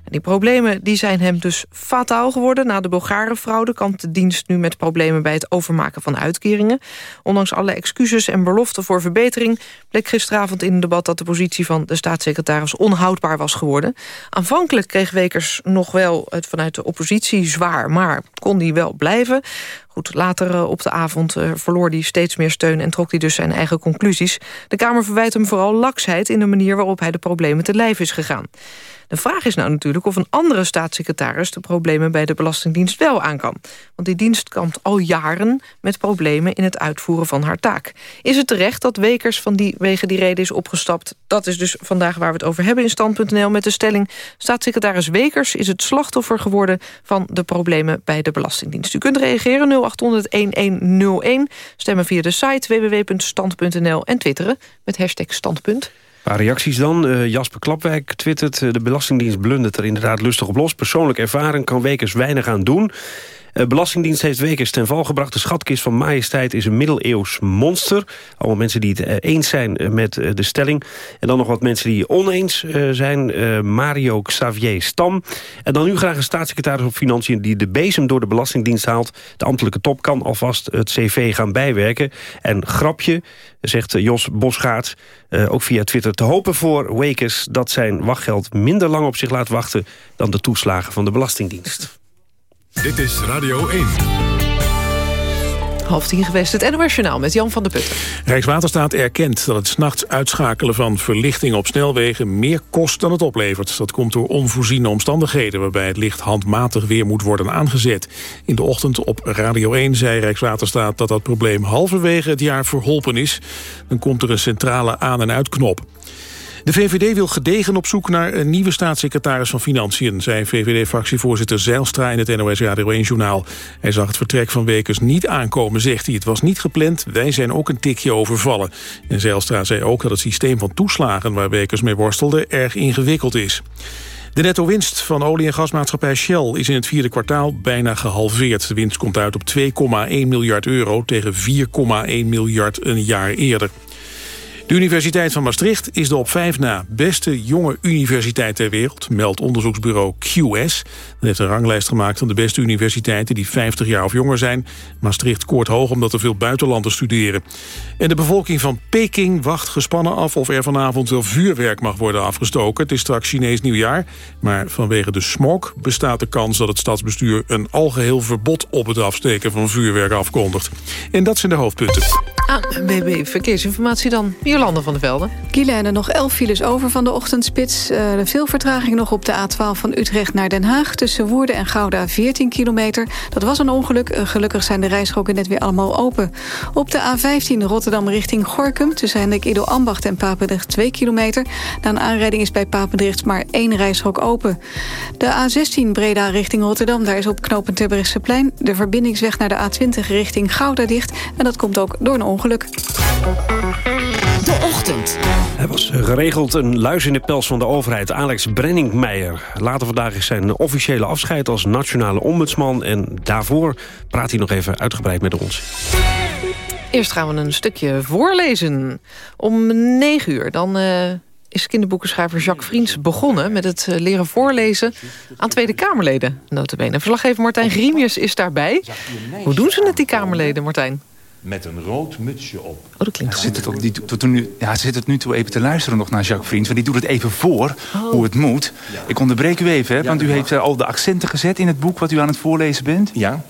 S3: Die problemen die zijn hem dus fataal geworden. Na de Bulgarenfraude kampt de dienst nu met problemen... bij het overmaken van uitkeringen. Ondanks alle excuses en beloften voor verbetering... bleek gisteravond in een debat dat de positie van de staatssecretaris... onhoudbaar was geworden. Aanvankelijk kreeg Wekers nog wel het vanuit de oppositie zwaar, maar kon die wel blijven. Goed, later eh, op de avond uh, verloor hij steeds meer steun... en trok hij dus zijn eigen conclusies. De Kamer verwijt hem vooral laksheid in de manier waarop hij de problemen te lijf is gegaan. De vraag is nou natuurlijk of een andere staatssecretaris... de problemen bij de Belastingdienst wel aan kan. Want die dienst kampt al jaren met problemen in het uitvoeren van haar taak. Is het terecht dat Wekers van die wegen die reden is opgestapt? Dat is dus vandaag waar we het over hebben in Stand.nl... met de stelling staatssecretaris Wekers is het slachtoffer geworden... van de problemen bij de Belastingdienst. U kunt reageren 0800-1101, stemmen via de site www.stand.nl... en twitteren met hashtag standpunt
S2: paar reacties dan. Uh, Jasper Klapwijk twittert... Uh, de Belastingdienst blundert er inderdaad lustig op los. Persoonlijk ervaren kan Wekers weinig aan doen. Uh, Belastingdienst heeft Wekers ten val gebracht. De schatkist van majesteit is een middeleeuws monster. Allemaal mensen die het eens zijn met de stelling. En dan nog wat mensen die oneens zijn. Mario Xavier Stam. En dan nu graag een staatssecretaris op Financiën... die de bezem door de Belastingdienst haalt. De ambtelijke top kan alvast het cv gaan bijwerken. En grapje, zegt Jos Bosgaard, ook via Twitter... te hopen voor Wakers dat zijn wachtgeld minder lang op zich laat wachten... dan de toeslagen van de Belastingdienst.
S1: Dit is Radio 1.
S3: Half tien geweest, het NOS Journaal met Jan van der Putten.
S4: Rijkswaterstaat erkent dat het s'nachts uitschakelen van verlichting op snelwegen meer kost dan het oplevert. Dat komt door onvoorziene omstandigheden waarbij het licht handmatig weer moet worden aangezet. In de ochtend op Radio 1 zei Rijkswaterstaat dat dat probleem halverwege het jaar verholpen is. Dan komt er een centrale aan- en uitknop. De VVD wil gedegen op zoek naar een nieuwe staatssecretaris van Financiën... zei VVD-fractievoorzitter Zijlstra in het NOS Radio 1-journaal. Hij zag het vertrek van Wekers niet aankomen, zegt hij. Het was niet gepland, wij zijn ook een tikje overvallen. En Zijlstra zei ook dat het systeem van toeslagen... waar Wekers mee worstelde, erg ingewikkeld is. De netto-winst van olie- en gasmaatschappij Shell is in het vierde kwartaal bijna gehalveerd. De winst komt uit op 2,1 miljard euro tegen 4,1 miljard een jaar eerder. De Universiteit van Maastricht is de op vijf na beste jonge universiteit ter wereld, meldt onderzoeksbureau QS. Dat heeft een ranglijst gemaakt van de beste universiteiten die 50 jaar of jonger zijn. Maastricht koort hoog omdat er veel buitenlanders studeren. En de bevolking van Peking wacht gespannen af of er vanavond wel vuurwerk mag worden afgestoken. Het is straks Chinees nieuwjaar, maar vanwege de smog bestaat de kans dat het stadsbestuur een algeheel verbod op het afsteken van vuurwerk afkondigt. En dat zijn de hoofdpunten.
S3: ANWB Verkeersinformatie dan. Jolande van der Velde.
S8: Kielijnen nog 11 files over van de ochtendspits. Uh, veel vertraging nog op de A12 van Utrecht naar Den Haag. Tussen Woerden en Gouda 14 kilometer. Dat was een ongeluk. Uh, gelukkig zijn de rijstroken net weer allemaal open. Op de A15 Rotterdam richting Gorkum. Tussen Hendrik Ido Ambacht en Papendrecht 2 kilometer. Na een aanrijding is bij Papendrecht maar één rijstrook open. De A16 Breda richting Rotterdam. Daar is op knooppunt Terbrechtseplein de verbindingsweg naar de A20 richting Gouda dicht. En dat komt ook door een ongeluk.
S2: De ochtend. Hij was geregeld een luis in de pels van de overheid, Alex Brenningmeijer. Later vandaag is zijn officiële afscheid als nationale ombudsman... en daarvoor praat hij nog even uitgebreid met ons.
S3: Eerst gaan we een stukje voorlezen. Om negen uur, dan... Uh is kinderboekenschrijver Jacques Vriends begonnen... met het eh, leren voorlezen aan Tweede Kamerleden. Notabene. Verslaggever Martijn Griemius is daarbij. Hoe doen ze het, die Kamerleden, Martijn?
S21: Met een rood mutsje op. Oh,
S3: dat klinkt
S21: ja,
S3: zit
S21: het, die, tot nu, ja, zit het nu toe even te luisteren nog naar Jacques Vriend. Want die doet het even voor, oh. hoe het moet. Ik onderbreek u even, hè, want u heeft uh, al de accenten gezet in het boek... wat u aan het voorlezen bent. Ja,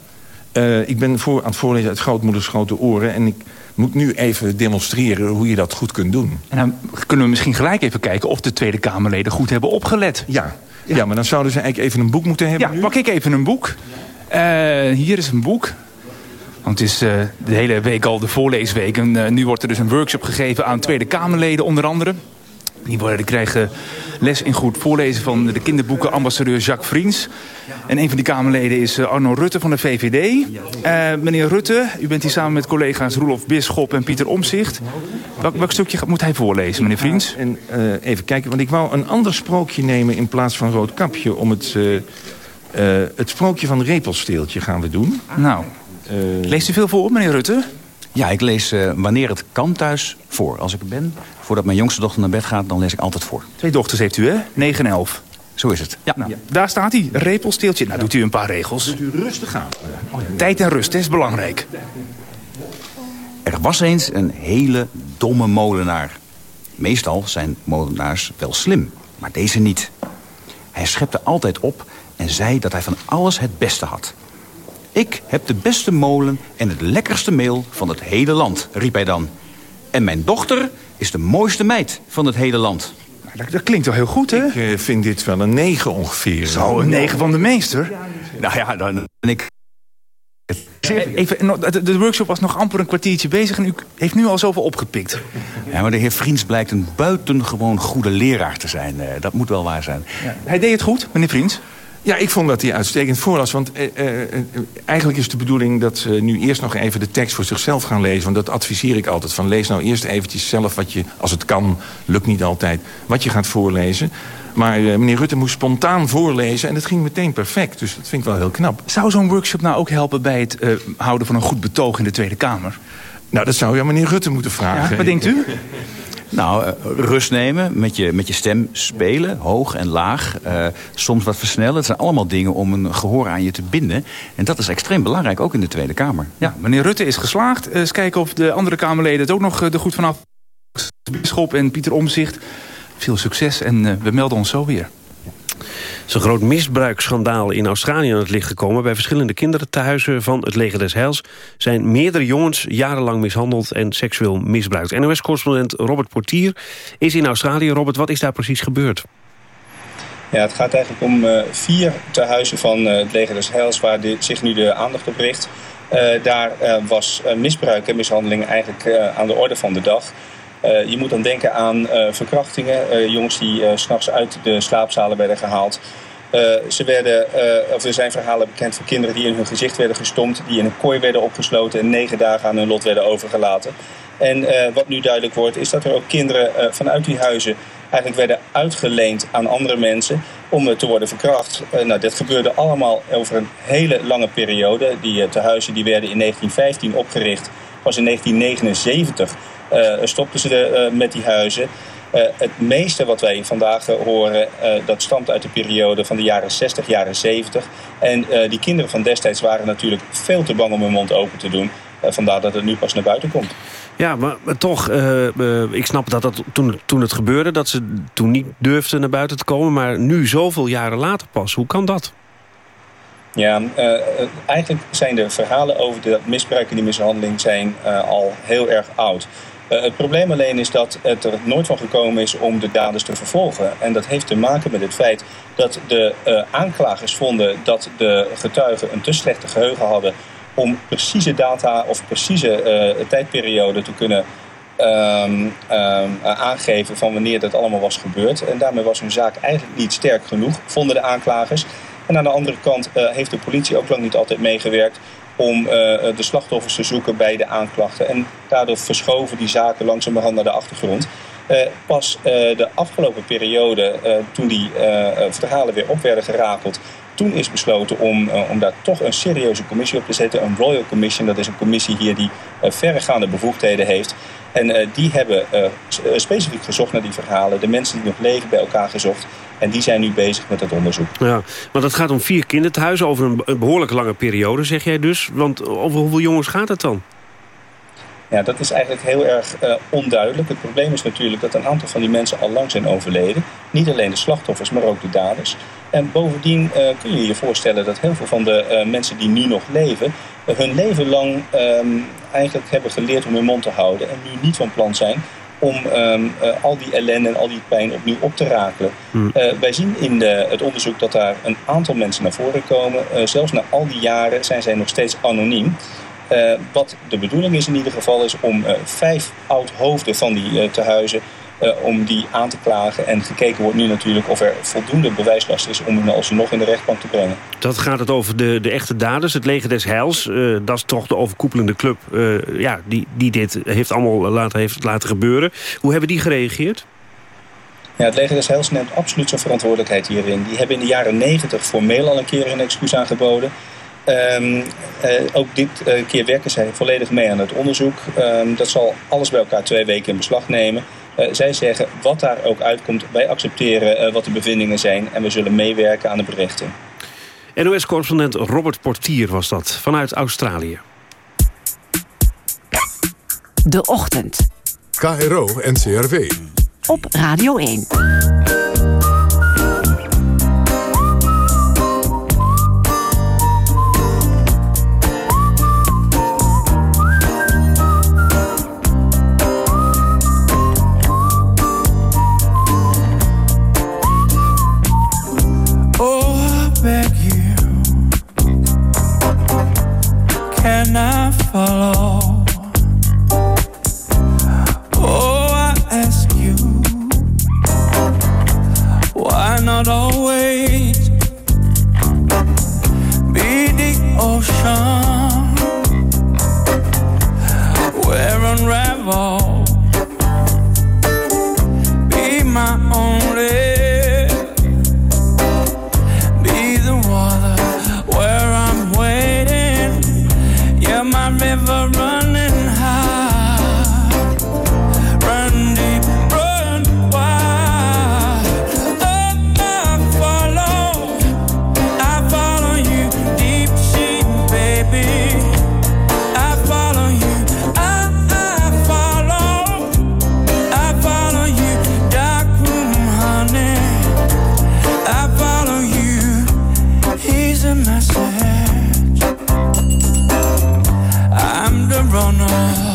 S21: uh, ik ben voor, aan het voorlezen uit Grootmoeders Grote Oren... en ik moet nu even demonstreren hoe je dat goed kunt doen.
S13: En dan kunnen we misschien gelijk even kijken... of de Tweede Kamerleden goed hebben opgelet.
S21: Ja, ja. ja maar dan zouden ze eigenlijk even een boek moeten hebben
S13: Ja,
S21: nu.
S13: pak ik even een boek. Uh, hier is een boek. Want het is uh, de hele week al de voorleesweek. En uh, nu wordt er dus een workshop gegeven aan Tweede Kamerleden onder andere. Die, worden, die krijgen les in goed voorlezen van de kinderboekenambassadeur Jacques Vriends. En een van die Kamerleden is uh, Arno Rutte van de VVD. meneer Rutte, u bent hier samen met collega's Roelof Bisschop en Pieter Omzicht. Welk, welk stukje moet hij voorlezen, meneer Vriends?
S21: En even kijken, want ik wou een ander sprookje nemen in plaats van Roodkapje... om het
S14: het sprookje van Repelsteeltje gaan we doen.
S13: Nou, leest u veel voor, meneer Rutte?
S22: Ja, ik lees wanneer het kan thuis voor. Als ik er ben, voordat mijn jongste dochter naar bed gaat... dan lees ik altijd voor.
S13: Twee dochters heeft u, hè? 9 en 11.
S22: Zo is het. Ja.
S13: Nou, Daar staat hij, repelsteeltje. Nou, doet u een paar regels.
S14: Doet u rustig aan.
S13: Tijd en rust, dat is belangrijk.
S22: Er was eens een hele domme molenaar. Meestal zijn molenaars wel slim, maar deze niet. Hij schepte altijd op en zei dat hij van alles het beste had. Ik heb de beste molen en het lekkerste meel van het hele land, riep hij dan. En mijn dochter is de mooiste meid van het hele land.
S13: Dat, dat klinkt toch heel goed, hè?
S14: Ik eh, vind dit wel een 9 ongeveer.
S13: Zo, een 9 van de meester?
S22: Nou ja, dan ben ik...
S13: Even, de, workshop was nog amper een kwartiertje bezig... en u heeft nu al zoveel opgepikt.
S22: Ja, maar de heer Vriends blijkt een buitengewoon goede leraar te zijn. Eh, dat moet wel waar zijn.
S13: Hij deed het goed, meneer Vriends.
S14: Ja, ik vond dat hij uitstekend voorlas. Want eh, eh, eh, eigenlijk is de bedoeling dat ze nu eerst nog even de tekst voor zichzelf gaan lezen. Want dat adviseer ik altijd. Van lees nou eerst eventjes zelf wat je, als het kan, lukt niet altijd, wat je gaat voorlezen. Maar eh, meneer Rutte moest spontaan voorlezen en het ging meteen perfect. Dus dat vind ik wel heel knap.
S13: Zou zo'n workshop nou ook helpen bij het eh, houden van een goed betoog in de Tweede Kamer?
S14: Nou, dat zou je aan meneer Rutte moeten vragen.
S13: Ja, wat denkt u?
S22: Nou, eh, rust nemen, met je, met je stem spelen, hoog en laag. eh, soms wat versnellen. Het zijn allemaal dingen om een gehoor aan je te binden. En dat is extreem belangrijk, ook in de Tweede Kamer.
S13: Ja, meneer Rutte is geslaagd. Eh, Eens kijken of de andere Kamerleden het ook nog er goed vanaf. Bisschop en Pieter Omzicht. Veel succes en we melden ons zo weer.
S2: Is een groot misbruiksschandaal in Australië aan het licht gekomen. Bij verschillende kinderthuizen van het leger des Heils... zijn meerdere jongens jarenlang mishandeld en seksueel misbruikt. NOS-correspondent Robert Portier is in Australië. Robert, wat is daar precies gebeurd?
S20: Ja, het gaat eigenlijk om eh, vier tehuizen van eh, het leger des Heils waar zich nu de aandacht op richt. Eh, daar was misbruik en mishandeling eigenlijk aan de orde van de dag. Eh, je moet dan denken aan eh, verkrachtingen, eh, jongens die 's s'nachts uit de slaapzalen werden gehaald. Eh, ze werden, of er zijn verhalen bekend van kinderen die in hun gezicht werden gestompt, die in een kooi werden opgesloten en negen dagen aan hun lot werden overgelaten. En wat nu duidelijk wordt, is dat er ook kinderen vanuit die huizen eigenlijk werden uitgeleend aan andere mensen om te worden verkracht. Eh, nou, dit gebeurde allemaal over een hele lange periode. Die uh, tehuizen die werden in 1915 opgericht. Pas in 1979 uh, stopten ze uh, met die huizen. Uh, het meeste wat wij vandaag uh, horen, uh, dat stamt uit de periode van de jaren 60, jaren 70. En die kinderen van destijds waren natuurlijk veel te bang om hun mond open te doen. Vandaar dat het nu pas naar buiten komt.
S2: Ja, maar, maar toch, ik snap dat dat toen, toen het gebeurde... dat ze toen niet durfden naar buiten te komen... maar nu zoveel jaren later pas. Hoe kan dat?
S20: Ja, uh, eigenlijk zijn de verhalen over de misbruik en die mishandeling... zijn al heel erg oud. Uh, het probleem alleen is dat het er nooit van gekomen is om de daders te vervolgen. En dat heeft te maken met het feit dat de uh, aanklagers vonden dat de getuigen een te slechte geheugen hadden om precieze data of precieze uh, tijdperiode te kunnen um, um, aangeven van wanneer dat allemaal was gebeurd. En daarmee was hun zaak eigenlijk niet sterk genoeg, vonden de aanklagers. En aan de andere kant heeft de politie ook lang niet altijd meegewerkt om uh, de slachtoffers te zoeken bij de aanklachten. En daardoor verschoven die zaken langzamerhand naar de achtergrond. Uh, pas de afgelopen periode, toen die verhalen weer op werden gerakeld... toen is besloten om, om daar toch een serieuze commissie op te zetten. Een Royal Commission, dat is een commissie hier die verregaande bevoegdheden heeft. En die hebben specifiek gezocht naar die verhalen. De mensen die nog leven bij elkaar gezocht. En die zijn nu bezig met het onderzoek.
S2: Ja, want het gaat om vier kinderthuizen over een behoorlijk lange periode, zeg jij dus. Want over hoeveel jongens gaat het dan?
S20: Ja, dat is eigenlijk heel erg uh, onduidelijk. Het probleem is natuurlijk dat een aantal van die mensen al lang zijn overleden. Niet alleen de slachtoffers, maar ook de daders. En bovendien uh, kun je je voorstellen dat heel veel van de uh, mensen die nu nog leven... hun leven lang um, eigenlijk hebben geleerd om hun mond te houden... en nu niet van plan zijn om um, uh, al die ellende en al die pijn opnieuw op te rakelen. Hmm. Wij zien in de, het onderzoek dat daar een aantal mensen naar voren komen. Zelfs na al die jaren zijn zij nog steeds anoniem. Wat de bedoeling is in ieder geval is om vijf oud-hoofden van die tehuizen... om die aan te klagen. En gekeken wordt nu natuurlijk of er voldoende bewijslast is... om hen alsnog in de rechtbank te brengen.
S2: Dat gaat het over de, de echte daders, het leger des Heils. dat is toch de overkoepelende club ja, die, die dit heeft allemaal laten, heeft laten gebeuren. Hoe hebben die gereageerd?
S20: Ja, het leger des Heils neemt absoluut zijn verantwoordelijkheid hierin. Die hebben in de jaren 90 formeel al een keer een excuus aangeboden. Um, ook dit uh, keer werken zij volledig mee aan het onderzoek. Um, dat zal alles bij elkaar twee weken in beslag nemen. Uh, zij zeggen, wat daar ook uitkomt, wij accepteren wat de bevindingen zijn... en we zullen meewerken aan de berichting.
S2: NOS-correspondent Robert Portier was dat, vanuit Australië.
S23: De Ochtend.
S1: KRO NCRW.
S23: Op Radio 1.
S24: Oh, I ask you, why not always be the ocean where unravel I'm the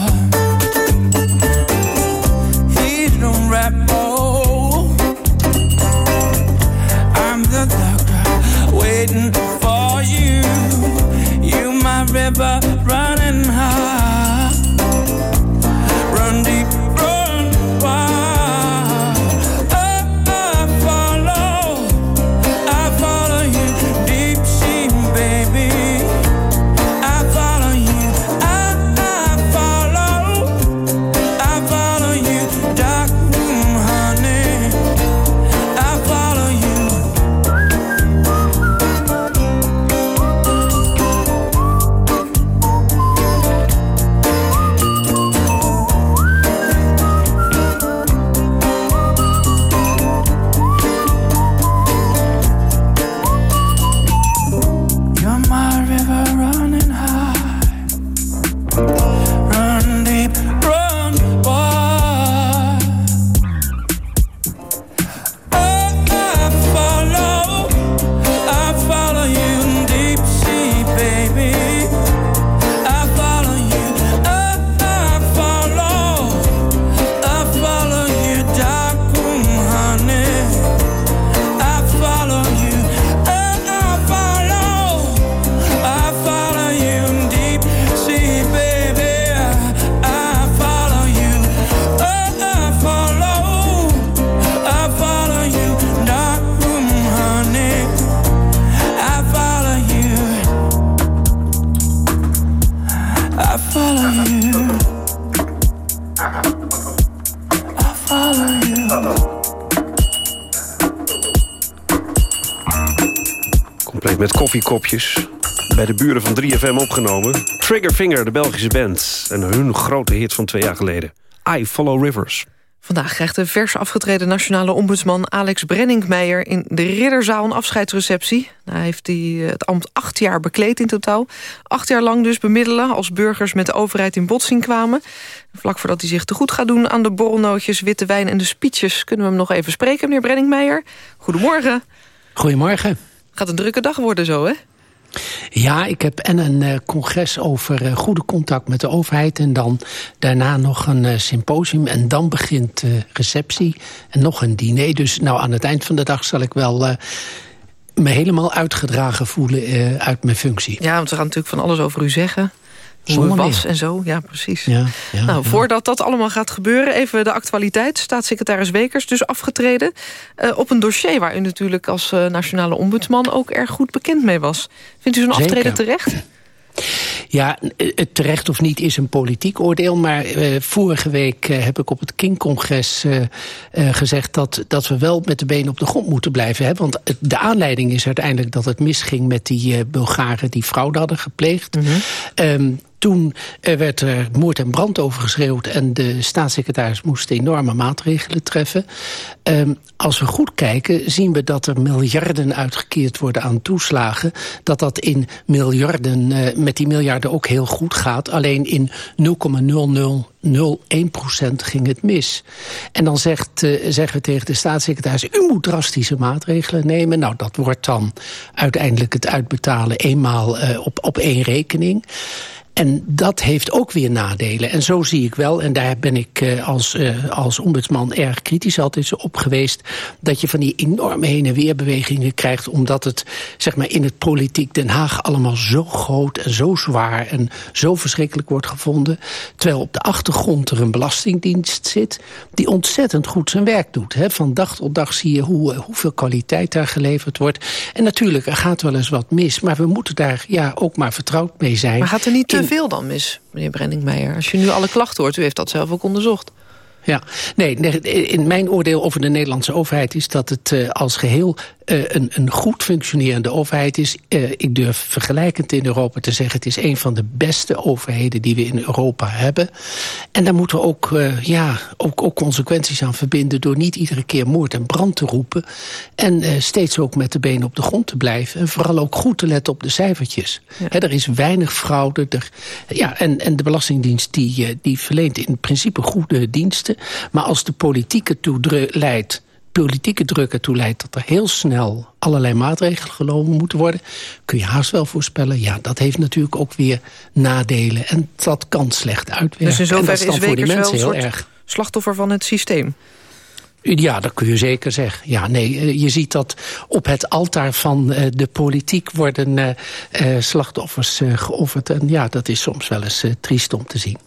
S2: Compleet met koffiekopjes. Bij de buren van 3FM opgenomen. Triggerfinger, de Belgische band. En hun grote hit van twee jaar geleden. I Follow Rivers.
S3: Vandaag krijgt de vers afgetreden nationale ombudsman Alex Brenningmeijer... in de Ridderzaal een afscheidsreceptie. Hij heeft die, het ambt acht jaar bekleed in totaal. Acht jaar lang dus bemiddelen als burgers met de overheid in botsing kwamen. Vlak voordat hij zich te goed gaat doen aan de borrelnootjes, witte wijn en de speeches... kunnen we hem nog even spreken, meneer Brenningmeijer. Goedemorgen.
S25: Goedemorgen.
S3: Gaat een drukke dag worden zo, hè?
S25: Ja, ik heb en een uh, congres over uh, goede contact met de overheid... en dan daarna nog een uh, symposium en dan begint de receptie... en nog een diner. Dus nou, aan het eind van de dag zal ik wel me helemaal uitgedragen voelen uit mijn functie.
S3: Ja, want we gaan natuurlijk van alles over u zeggen...
S25: Zonder
S3: was en zo, ja precies.
S25: Ja, ja,
S3: nou,
S25: ja.
S3: voordat dat allemaal gaat gebeuren, even de actualiteit. Staatssecretaris Wekers dus afgetreden eh, op een dossier... waar u natuurlijk als eh, nationale ombudsman ook erg goed bekend mee was. Vindt u zo'n aftreden terecht?
S25: Ja, het terecht of niet is een politiek oordeel. Maar vorige week heb ik op het King-congres gezegd... Dat, dat we wel met de benen op de grond moeten blijven. Hè? Want de aanleiding is uiteindelijk dat het misging met die Bulgaren... die fraude hadden gepleegd. Mm -hmm. um, toen werd er moord en brand over geschreeuwd... en de staatssecretaris moest enorme maatregelen treffen. Um, als we goed kijken, zien we dat er miljarden uitgekeerd worden aan toeslagen. Dat dat in miljarden, uh, met die miljarden ook heel goed gaat. Alleen in 0,0001% ging het mis. En dan zegt, uh, zeggen we tegen de staatssecretaris... u moet drastische maatregelen nemen. Nou, dat wordt dan uiteindelijk het uitbetalen eenmaal uh, op, op één rekening. En dat heeft ook weer nadelen. En zo zie ik wel, en daar ben ik uh, als, uh, als ombudsman erg kritisch altijd op geweest... dat je van die enorme heen- en weerbewegingen krijgt... omdat het zeg maar, in het politiek Den Haag allemaal zo groot en zo zwaar... en zo verschrikkelijk wordt gevonden. Terwijl op de achtergrond er een belastingdienst zit... die ontzettend goed zijn werk doet. Hè. Van dag tot dag zie je hoe, hoeveel kwaliteit daar geleverd wordt. En natuurlijk, er gaat wel eens wat mis... maar we moeten daar ja, ook maar vertrouwd mee zijn.
S3: Maar gaat er niet te veel dan mis, meneer Brenningmeijer? Als je nu alle klachten hoort, u heeft dat zelf ook onderzocht.
S25: Ja, nee, in mijn oordeel over de Nederlandse overheid is dat het uh, als geheel uh, een, een goed functionerende overheid is. Uh, ik durf vergelijkend in Europa te zeggen... het is een van de beste overheden die we in Europa hebben. En daar moeten we ook, uh, ja, ook, ook consequenties aan verbinden... door niet iedere keer moord en brand te roepen... en steeds ook met de benen op de grond te blijven. En vooral ook goed te letten op de cijfertjes. Ja. He, er is weinig fraude. Er, ja, en, en de Belastingdienst die, die verleent in principe goede diensten. Maar als de politiek ertoe leidt politieke druk ertoe leidt dat er heel snel allerlei maatregelen genomen moeten worden... kun je haast wel voorspellen, ja, dat heeft natuurlijk ook weer nadelen. En dat kan slecht uitwerken.
S3: Dus in zoverre
S25: is
S3: voor die mensen heel erg slachtoffer van het systeem?
S25: Ja, dat kun je zeker zeggen. Ja, nee, je ziet dat op het altaar van uh, de politiek worden uh, slachtoffers geofferd. En ja, dat is soms wel eens triest om te zien.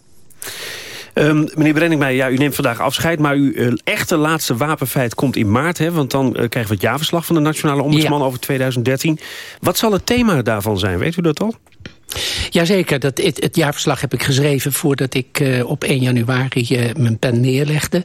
S2: Um, meneer Brenningmeijer, ja, u neemt vandaag afscheid... maar uw uh, echte laatste wapenfeit komt in maart. Hè, want dan uh, krijgen we het jaarverslag van de Nationale Ombudsman ja. over 2013. Wat zal het thema daarvan zijn? Weet u dat al?
S25: Jazeker, dat, het, het jaarverslag heb ik geschreven voordat ik uh, op 1 januari uh, mijn pen neerlegde.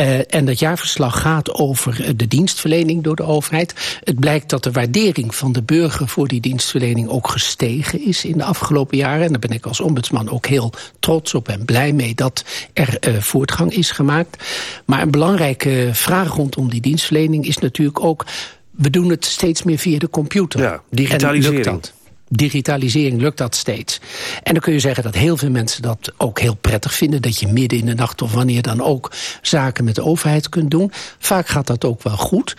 S25: Uh, en dat jaarverslag gaat over de dienstverlening door de overheid. Het blijkt dat de waardering van de burger voor die dienstverlening ook gestegen is in de afgelopen jaren. En daar ben ik als ombudsman ook heel trots op en blij mee dat er voortgang is gemaakt. Maar een belangrijke vraag rondom die dienstverlening is natuurlijk ook... we doen het steeds meer via de computer.
S2: Ja, digitalisering
S25: digitalisering lukt dat steeds. En dan kun je zeggen dat heel veel mensen dat ook heel prettig vinden... dat je midden in de nacht of wanneer dan ook zaken met de overheid kunt doen. Vaak gaat dat ook wel goed.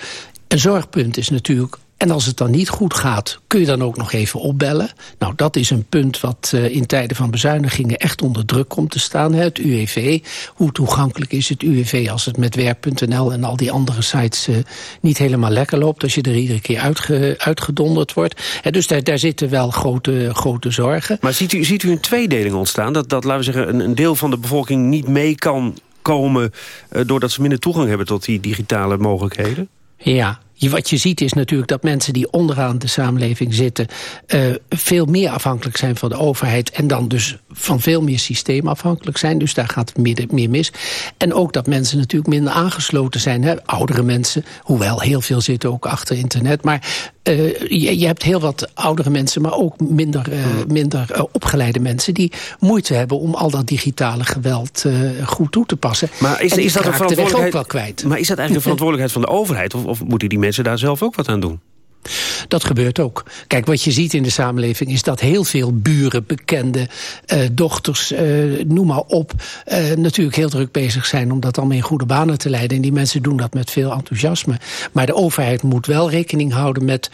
S25: Een zorgpunt is natuurlijk en als het dan niet goed gaat, kun je dan ook nog even opbellen. Nou, dat is een punt wat uh, in tijden van bezuinigingen echt onder druk komt te staan. Hè. Het UWV, hoe toegankelijk is het UWV als het met werk.nl en al die andere sites uh, niet helemaal lekker loopt. Als je er iedere keer uitge, uitgedonderd wordt. Hè, dus daar, daar zitten wel grote, grote zorgen.
S2: Maar ziet u, ziet u een tweedeling ontstaan? Dat, dat laten we zeggen, een, een deel van de bevolking niet mee kan komen... Uh, doordat ze minder toegang hebben tot die digitale mogelijkheden?
S25: Ja, je, wat je ziet is natuurlijk dat mensen die onderaan de samenleving zitten... Uh, veel meer afhankelijk zijn van de overheid... en dan dus van veel meer systeemafhankelijk zijn. Dus daar gaat het meer, meer mis. En ook dat mensen natuurlijk minder aangesloten zijn. Hè? Oudere mensen, hoewel heel veel zitten ook achter internet. Maar uh, je, je, hebt heel wat oudere mensen, maar ook minder, uh, minder uh, opgeleide mensen... die moeite hebben om al dat digitale geweld goed toe te passen.
S2: Maar is, is dat een verantwoordelijkheid?
S25: Ook wel kwijt.
S2: Maar is dat eigenlijk een verantwoordelijkheid van de overheid? Of, of moeten die mensen daar zelf ook wat aan doen?
S25: Dat gebeurt ook. Kijk, wat je ziet in de samenleving is dat heel veel buren, bekenden, uh, dochters, uh, noem maar op... Uh, natuurlijk heel druk bezig zijn om dat allemaal in goede banen te leiden. En die mensen doen dat met veel enthousiasme. Maar de overheid moet wel rekening houden met...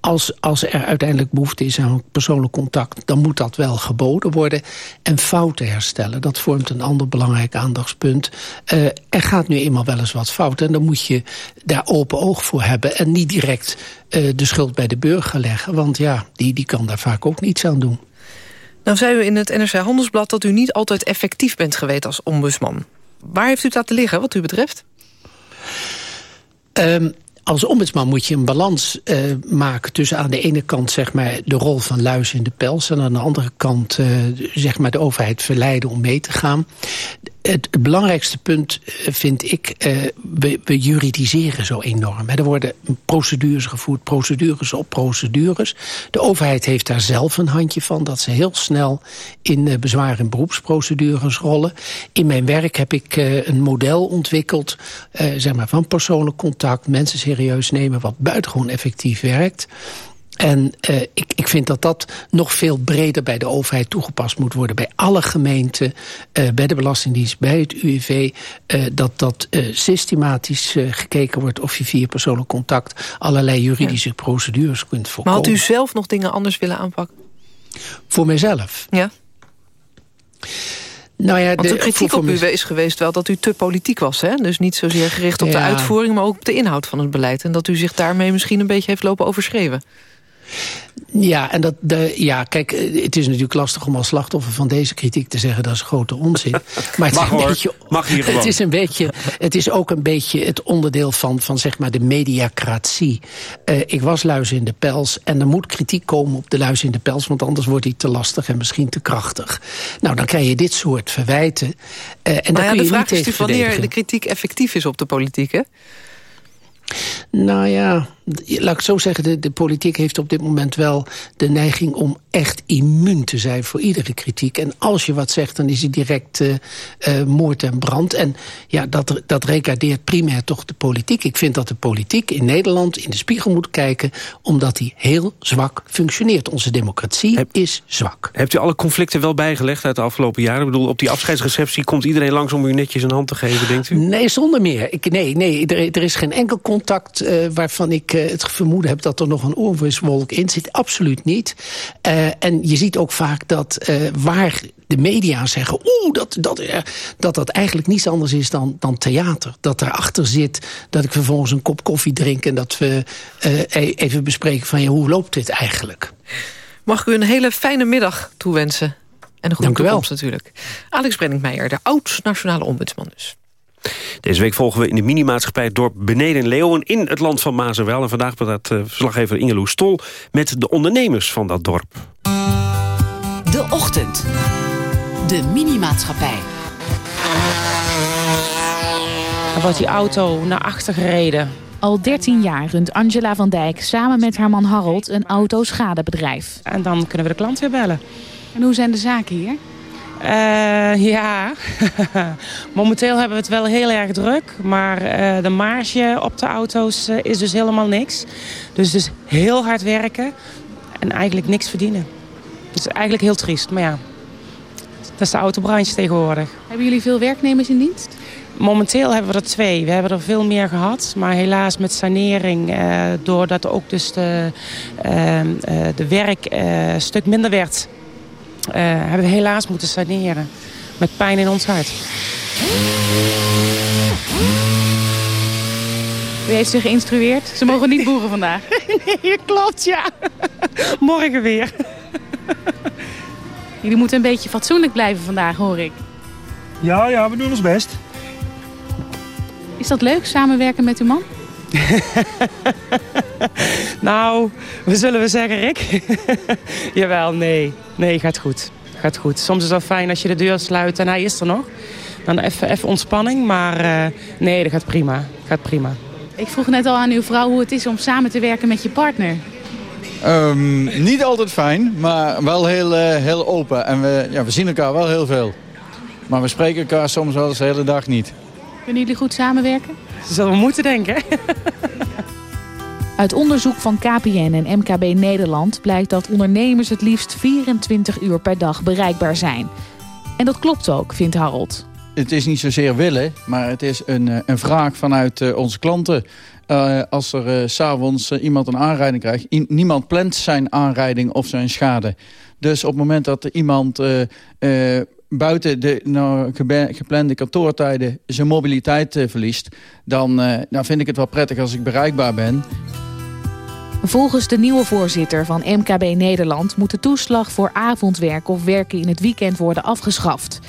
S25: als, als er uiteindelijk behoefte is aan persoonlijk contact... dan moet dat wel geboden worden. En fouten herstellen, dat vormt een ander belangrijk aandachtspunt. er gaat nu eenmaal wel eens wat fout en dan moet je daar open oog voor hebben... en niet direct uh, de schuld bij de burger leggen. Want ja, die, die kan daar vaak ook niets aan doen.
S3: Nou zei u in het NRC Handelsblad dat u niet altijd effectief bent geweest als ombudsman. Waar heeft u dat te liggen wat u betreft?
S25: Um, als ombudsman moet je een balans uh, maken tussen aan de ene kant zeg maar, de rol van luis in de pels... en aan de andere kant uh, zeg maar, de overheid verleiden om mee te gaan. Het, belangrijkste punt vind ik, uh, we, we, juridiseren zo enorm. Er worden procedures gevoerd, procedures op procedures. De overheid heeft daar zelf een handje van, dat ze heel snel in bezwaar- en beroepsprocedures rollen. In mijn werk heb ik een model ontwikkeld zeg maar, van persoonlijk contact, mensen serieus nemen... wat buitengewoon effectief werkt. En uh, ik, ik vind dat dat nog veel breder bij de overheid toegepast moet worden. Bij alle gemeenten, uh, bij de Belastingdienst, bij het UWV. Uh, dat dat systematisch gekeken wordt of je via persoonlijk contact... allerlei juridische ja. procedures kunt voorkomen.
S3: Maar had u zelf nog dingen anders willen aanpakken?
S25: Voor mijzelf?
S3: Ja.
S25: Nou ja,
S3: Want de, kritiek op u is geweest wel dat u te politiek was. Hè? Dus niet zozeer gericht op
S25: ja.
S3: de uitvoering... maar ook op de inhoud van het beleid. En dat u zich daarmee misschien een beetje heeft lopen overschreven.
S25: Ja, en dat, de, ja, kijk, het is natuurlijk lastig om als slachtoffer van deze kritiek te zeggen dat is grote onzin. Maar het,
S2: Mag
S25: is, een
S2: hoor.
S25: beetje,
S2: Mag hier gewoon.
S25: het is een beetje, het is ook een beetje het onderdeel van, van zeg maar de mediacratie. Uh, ik was luis in de pels en er moet kritiek komen op de luis in de pels, want anders wordt hij te lastig en misschien te krachtig. Nou, dan krijg je dit soort verwijten. Uh, en
S3: maar
S25: daar
S3: ja,
S25: kun
S3: de
S25: je
S3: vraag
S25: niet
S3: is wanneer de kritiek effectief is op de politiek, hè?
S25: Nou ja, laat ik het zo zeggen, de, de politiek heeft op dit moment wel de neiging om echt immuun te zijn voor iedere kritiek. En als je wat zegt, dan is het direct uh, uh, moord en brand. En ja, dat, dat regardeert primair toch de politiek. Ik vind dat de politiek in Nederland in de spiegel moet kijken, omdat die heel zwak functioneert. Onze democratie
S2: Heb,
S25: is zwak.
S2: Hebt u alle conflicten wel bijgelegd uit de afgelopen jaren? Ik bedoel, op die afscheidsreceptie komt iedereen langs om u netjes een hand te geven, denkt u?
S25: Nee, zonder meer. Ik, nee, nee er, er is geen enkel contact uh, waarvan ik uh, het vermoeden heb dat er nog een onweerswolk in zit. Absoluut niet. Uh, en je ziet ook vaak dat uh, waar de media zeggen... oeh, dat dat, uh, dat dat eigenlijk niets anders is dan, dan theater. Dat daarachter zit dat ik vervolgens een kop koffie drink... en dat we uh, even bespreken van ja, hoe loopt dit eigenlijk?
S3: Mag ik u een hele fijne middag toewensen? En een goede
S25: Dank
S3: toekomst natuurlijk. Alex Brenningmeijer, de oud-nationale ombudsman dus.
S2: Deze week volgen we in de minimaatschappij het dorp Beneden Leeuwen... in het land van Maas en Wel. En vandaag praat uh, verslaggever Ingeloes Stol met de ondernemers van dat dorp.
S23: De Ochtend. De minimaatschappij.
S26: Er wordt die auto naar achter gereden.
S27: Al 13 jaar runt Angela van Dijk samen met haar man Harold een autoschadebedrijf.
S26: En dan kunnen we de klant weer bellen.
S27: En hoe zijn de zaken hier?
S26: Uh, ja, momenteel hebben we het wel heel erg druk. Maar uh, de marge op de auto's uh, is dus helemaal niks. Dus dus heel hard werken en eigenlijk niks verdienen. Dus eigenlijk heel triest, maar ja. Dat is de autobranche tegenwoordig.
S27: Hebben jullie veel werknemers in dienst?
S26: Momenteel hebben we er twee. We hebben er veel meer gehad. Maar helaas met sanering, uh, doordat ook dus de, uh, de werk een stuk minder werd... hebben we helaas moeten saneren. Met pijn in ons hart.
S27: U heeft ze geïnstrueerd. Ze mogen niet boeren vandaag.
S26: nee, klopt, ja. Morgen weer.
S27: Jullie moeten een beetje fatsoenlijk blijven vandaag, hoor ik.
S28: Ja, ja, we doen ons best.
S27: Is dat leuk, samenwerken met uw man?
S26: nou, we zullen we zeggen, Rick? Jawel, nee. Nee, gaat goed. Gaat goed. Soms is het wel fijn als je de deur sluit en hij is er nog. Dan even, even ontspanning, maar uh, nee, dat gaat prima. Gaat prima.
S27: Ik vroeg net al aan uw vrouw hoe het is om samen te werken met je partner.
S29: Um, niet altijd fijn, maar wel heel, uh, heel open. En we, ja, we zien elkaar wel heel veel. Maar we spreken elkaar soms wel eens de hele dag niet.
S27: Kunnen jullie goed samenwerken?
S26: Ze zullen we moeten denken.
S27: Uit onderzoek van KPN en MKB Nederland blijkt dat ondernemers het liefst 24 uur per dag bereikbaar zijn. En dat klopt ook, vindt Harold.
S29: Het is niet zozeer willen, maar het is een, een vraag vanuit uh, onze klanten. Uh, als er uh, s'avonds uh, iemand een aanrijding krijgt... Niemand plant zijn aanrijding of zijn schade. Dus op het moment dat er iemand buiten de nou, geplande kantoortijden zijn mobiliteit uh, verliest... Dan, uh, dan vind ik het wel prettig als ik bereikbaar ben.
S27: Volgens de nieuwe voorzitter van MKB Nederland... moet de toeslag voor avondwerk of werken in het weekend worden afgeschaft.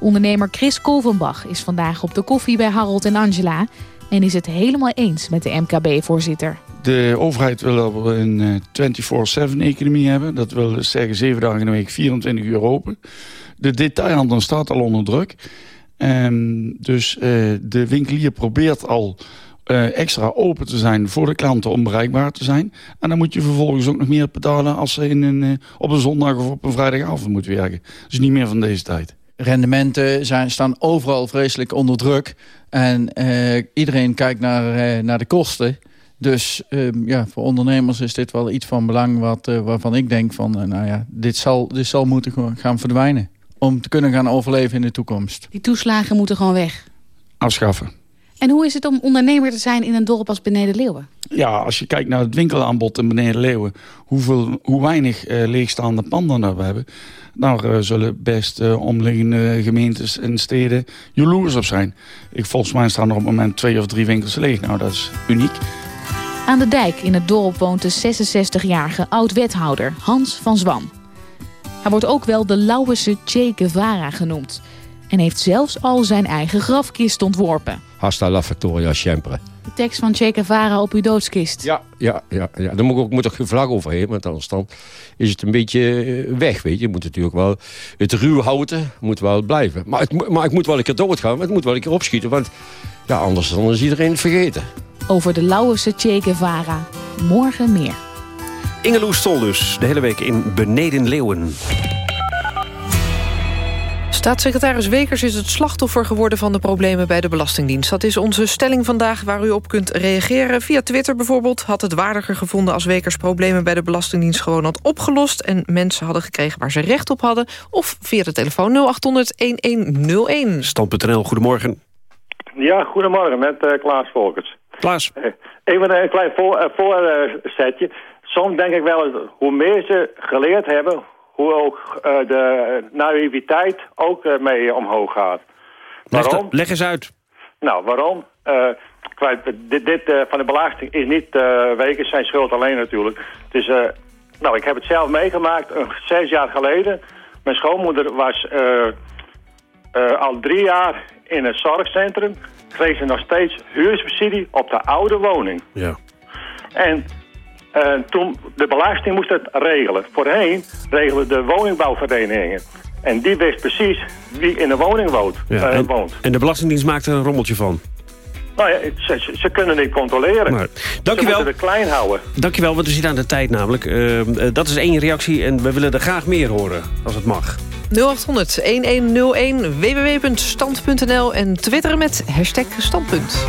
S27: Ondernemer Chris Kolvenbach is vandaag op de koffie bij Harold en Angela... En is het helemaal eens met de MKB-voorzitter.
S30: De overheid wil dat we een 24-7-economie hebben. Dat wil dus zeggen 7 dagen in de week, 24 uur open. De detailhandel staat al onder druk. Um, dus uh, de winkelier probeert al uh, extra open te zijn voor de klanten om bereikbaar te zijn. En dan moet je vervolgens ook nog meer betalen als ze in een, uh, op een zondag of op een vrijdagavond moet werken. Dus niet meer van deze tijd.
S29: Rendementen zijn, staan overal vreselijk onder druk. En iedereen kijkt naar, naar de kosten. Dus um, ja, voor ondernemers is dit wel iets van belang wat, waarvan ik denk van... nou ja, dit zal, dit zal moeten gaan verdwijnen. Om te kunnen gaan overleven in de toekomst.
S27: Die toeslagen moeten gewoon weg?
S30: Afschaffen.
S27: En hoe is het om ondernemer te zijn in een dorp als Beneden Leeuwen?
S30: Ja, als je kijkt naar het winkelaanbod in Beneden Leeuwen... hoeveel, hoe weinig uh, leegstaande panden we hebben... daar uh, zullen best uh, omliggende gemeentes en steden jaloers op zijn. Ik, volgens mij staan er op het moment twee of drie winkels leeg. Nou, dat is uniek.
S27: Aan de dijk in het dorp woont de 66-jarige oud-wethouder Hans van Zwam. Hij wordt ook wel de Lauwese Che Guevara genoemd... en heeft zelfs al zijn eigen grafkist ontworpen.
S31: Hasta la Victoria sempre.
S27: De tekst van Che Guevara op uw doodskist.
S31: Ja, ja, ja, ja. daar moet, ook, moet er geen vlag overheen, want anders dan is het een beetje eh, weg. Weet je. je moet natuurlijk wel het ruw houten moet wel blijven. Maar, het, maar ik moet wel een keer doodgaan, maar het moet wel een keer opschieten. Want ja, anders dan is iedereen het vergeten.
S27: Over de Lauwse Che Guevara. Morgen meer.
S2: Ingeloes Stol dus, de hele week in Beneden Leeuwen.
S3: Staatssecretaris Wekers is het slachtoffer geworden van de problemen bij de Belastingdienst. Dat is onze stelling vandaag waar u op kunt reageren. Via Twitter bijvoorbeeld had het waardiger gevonden als Wekers problemen bij de Belastingdienst gewoon had opgelost en mensen hadden gekregen waar ze recht op hadden. Of via de telefoon 0800-1101.
S2: Stand.nl, goedemorgen.
S32: Ja, goedemorgen met uh, Klaas Volkers.
S2: Klaas.
S32: Uh, even een klein voorzetje. Voor, uh, Soms denk ik wel eens, hoe meer ze geleerd hebben, hoe ook uh, de naïviteit ook uh, mee omhoog gaat.
S2: Waarom? Leg, eens uit.
S32: Nou, waarom? Uh, kwijt, dit, dit van de belasting is niet Wekers zijn schuld alleen natuurlijk. Het is, nou, ik heb het zelf meegemaakt, zes jaar geleden. Mijn schoonmoeder was al drie jaar in een zorgcentrum. Kreeg ze nog steeds huursubsidie op de oude woning.
S2: Ja.
S32: En uh, toen de belasting moest het regelen. Voorheen regelen de woningbouwverenigingen. En die wist precies wie in de woning woont.
S2: Ja,
S32: uh,
S2: en,
S32: woont.
S2: en de Belastingdienst maakte er een rommeltje van.
S32: Nou ja, ze, ze kunnen niet controleren.
S2: Maar, dankjewel.
S32: Ze moeten het klein houden.
S2: Dankjewel, want we zitten aan de tijd namelijk. Uh, dat is één reactie en we willen er graag meer horen, als het mag.
S3: 0800 1101 www.stand.nl en twitteren met hashtag standpunt.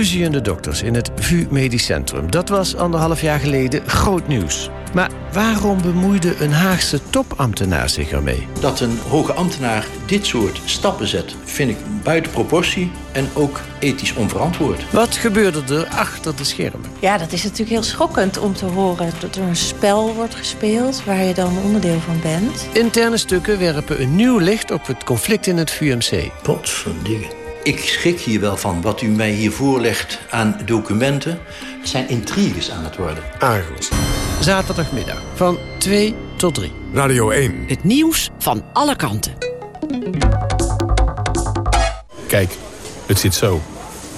S33: Ruziende dokters in het VU Medisch Centrum. Dat was anderhalf jaar geleden groot nieuws. Maar waarom bemoeide een Haagse topambtenaar zich ermee?
S34: Dat een hoge ambtenaar dit soort stappen zet... vind ik buiten proportie en ook ethisch onverantwoord.
S33: Wat gebeurde er achter de schermen?
S35: Ja, dat is natuurlijk heel schokkend om te horen... dat er een spel wordt gespeeld waar je dan onderdeel van bent.
S33: Interne stukken werpen een nieuw licht op het conflict in het VUMC.
S34: Potverdingen. Ik schrik hier wel van wat u mij hier voorlegt aan documenten. Het zijn intriges aan het worden.
S33: Argos. Zaterdagmiddag van 2 tot 3.
S1: Radio 1.
S23: Het nieuws van alle kanten.
S36: Kijk, het zit zo.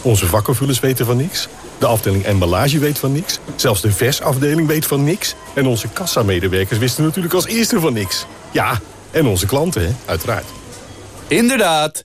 S36: Onze vakkenvullers weten van niks. De afdeling emballage weet van niks. Zelfs de versafdeling weet van niks. En onze kassamedewerkers wisten natuurlijk als eerste van niks. Ja, en onze klanten, hè? uiteraard.
S37: Inderdaad.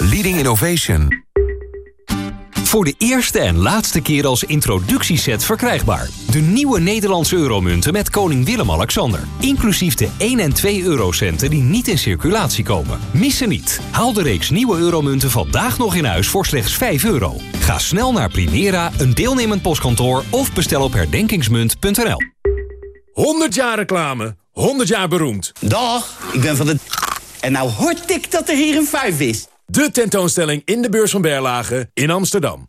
S1: leading innovation.
S38: Voor de eerste en laatste keer als introductieset verkrijgbaar. De nieuwe Nederlandse euromunten met koning Willem-Alexander. Inclusief de 1 en 2 eurocenten die niet in circulatie komen. Missen niet. Haal de reeks nieuwe euromunten vandaag nog in huis voor slechts 5 euro. Ga snel naar Primera, een deelnemend postkantoor... of bestel op herdenkingsmunt.nl.
S4: 100 jaar reclame, 100 jaar beroemd.
S39: Dag, ik ben van de... En nou hoort ik dat er hier een vijf is.
S4: De tentoonstelling in de beurs van Berlage in Amsterdam.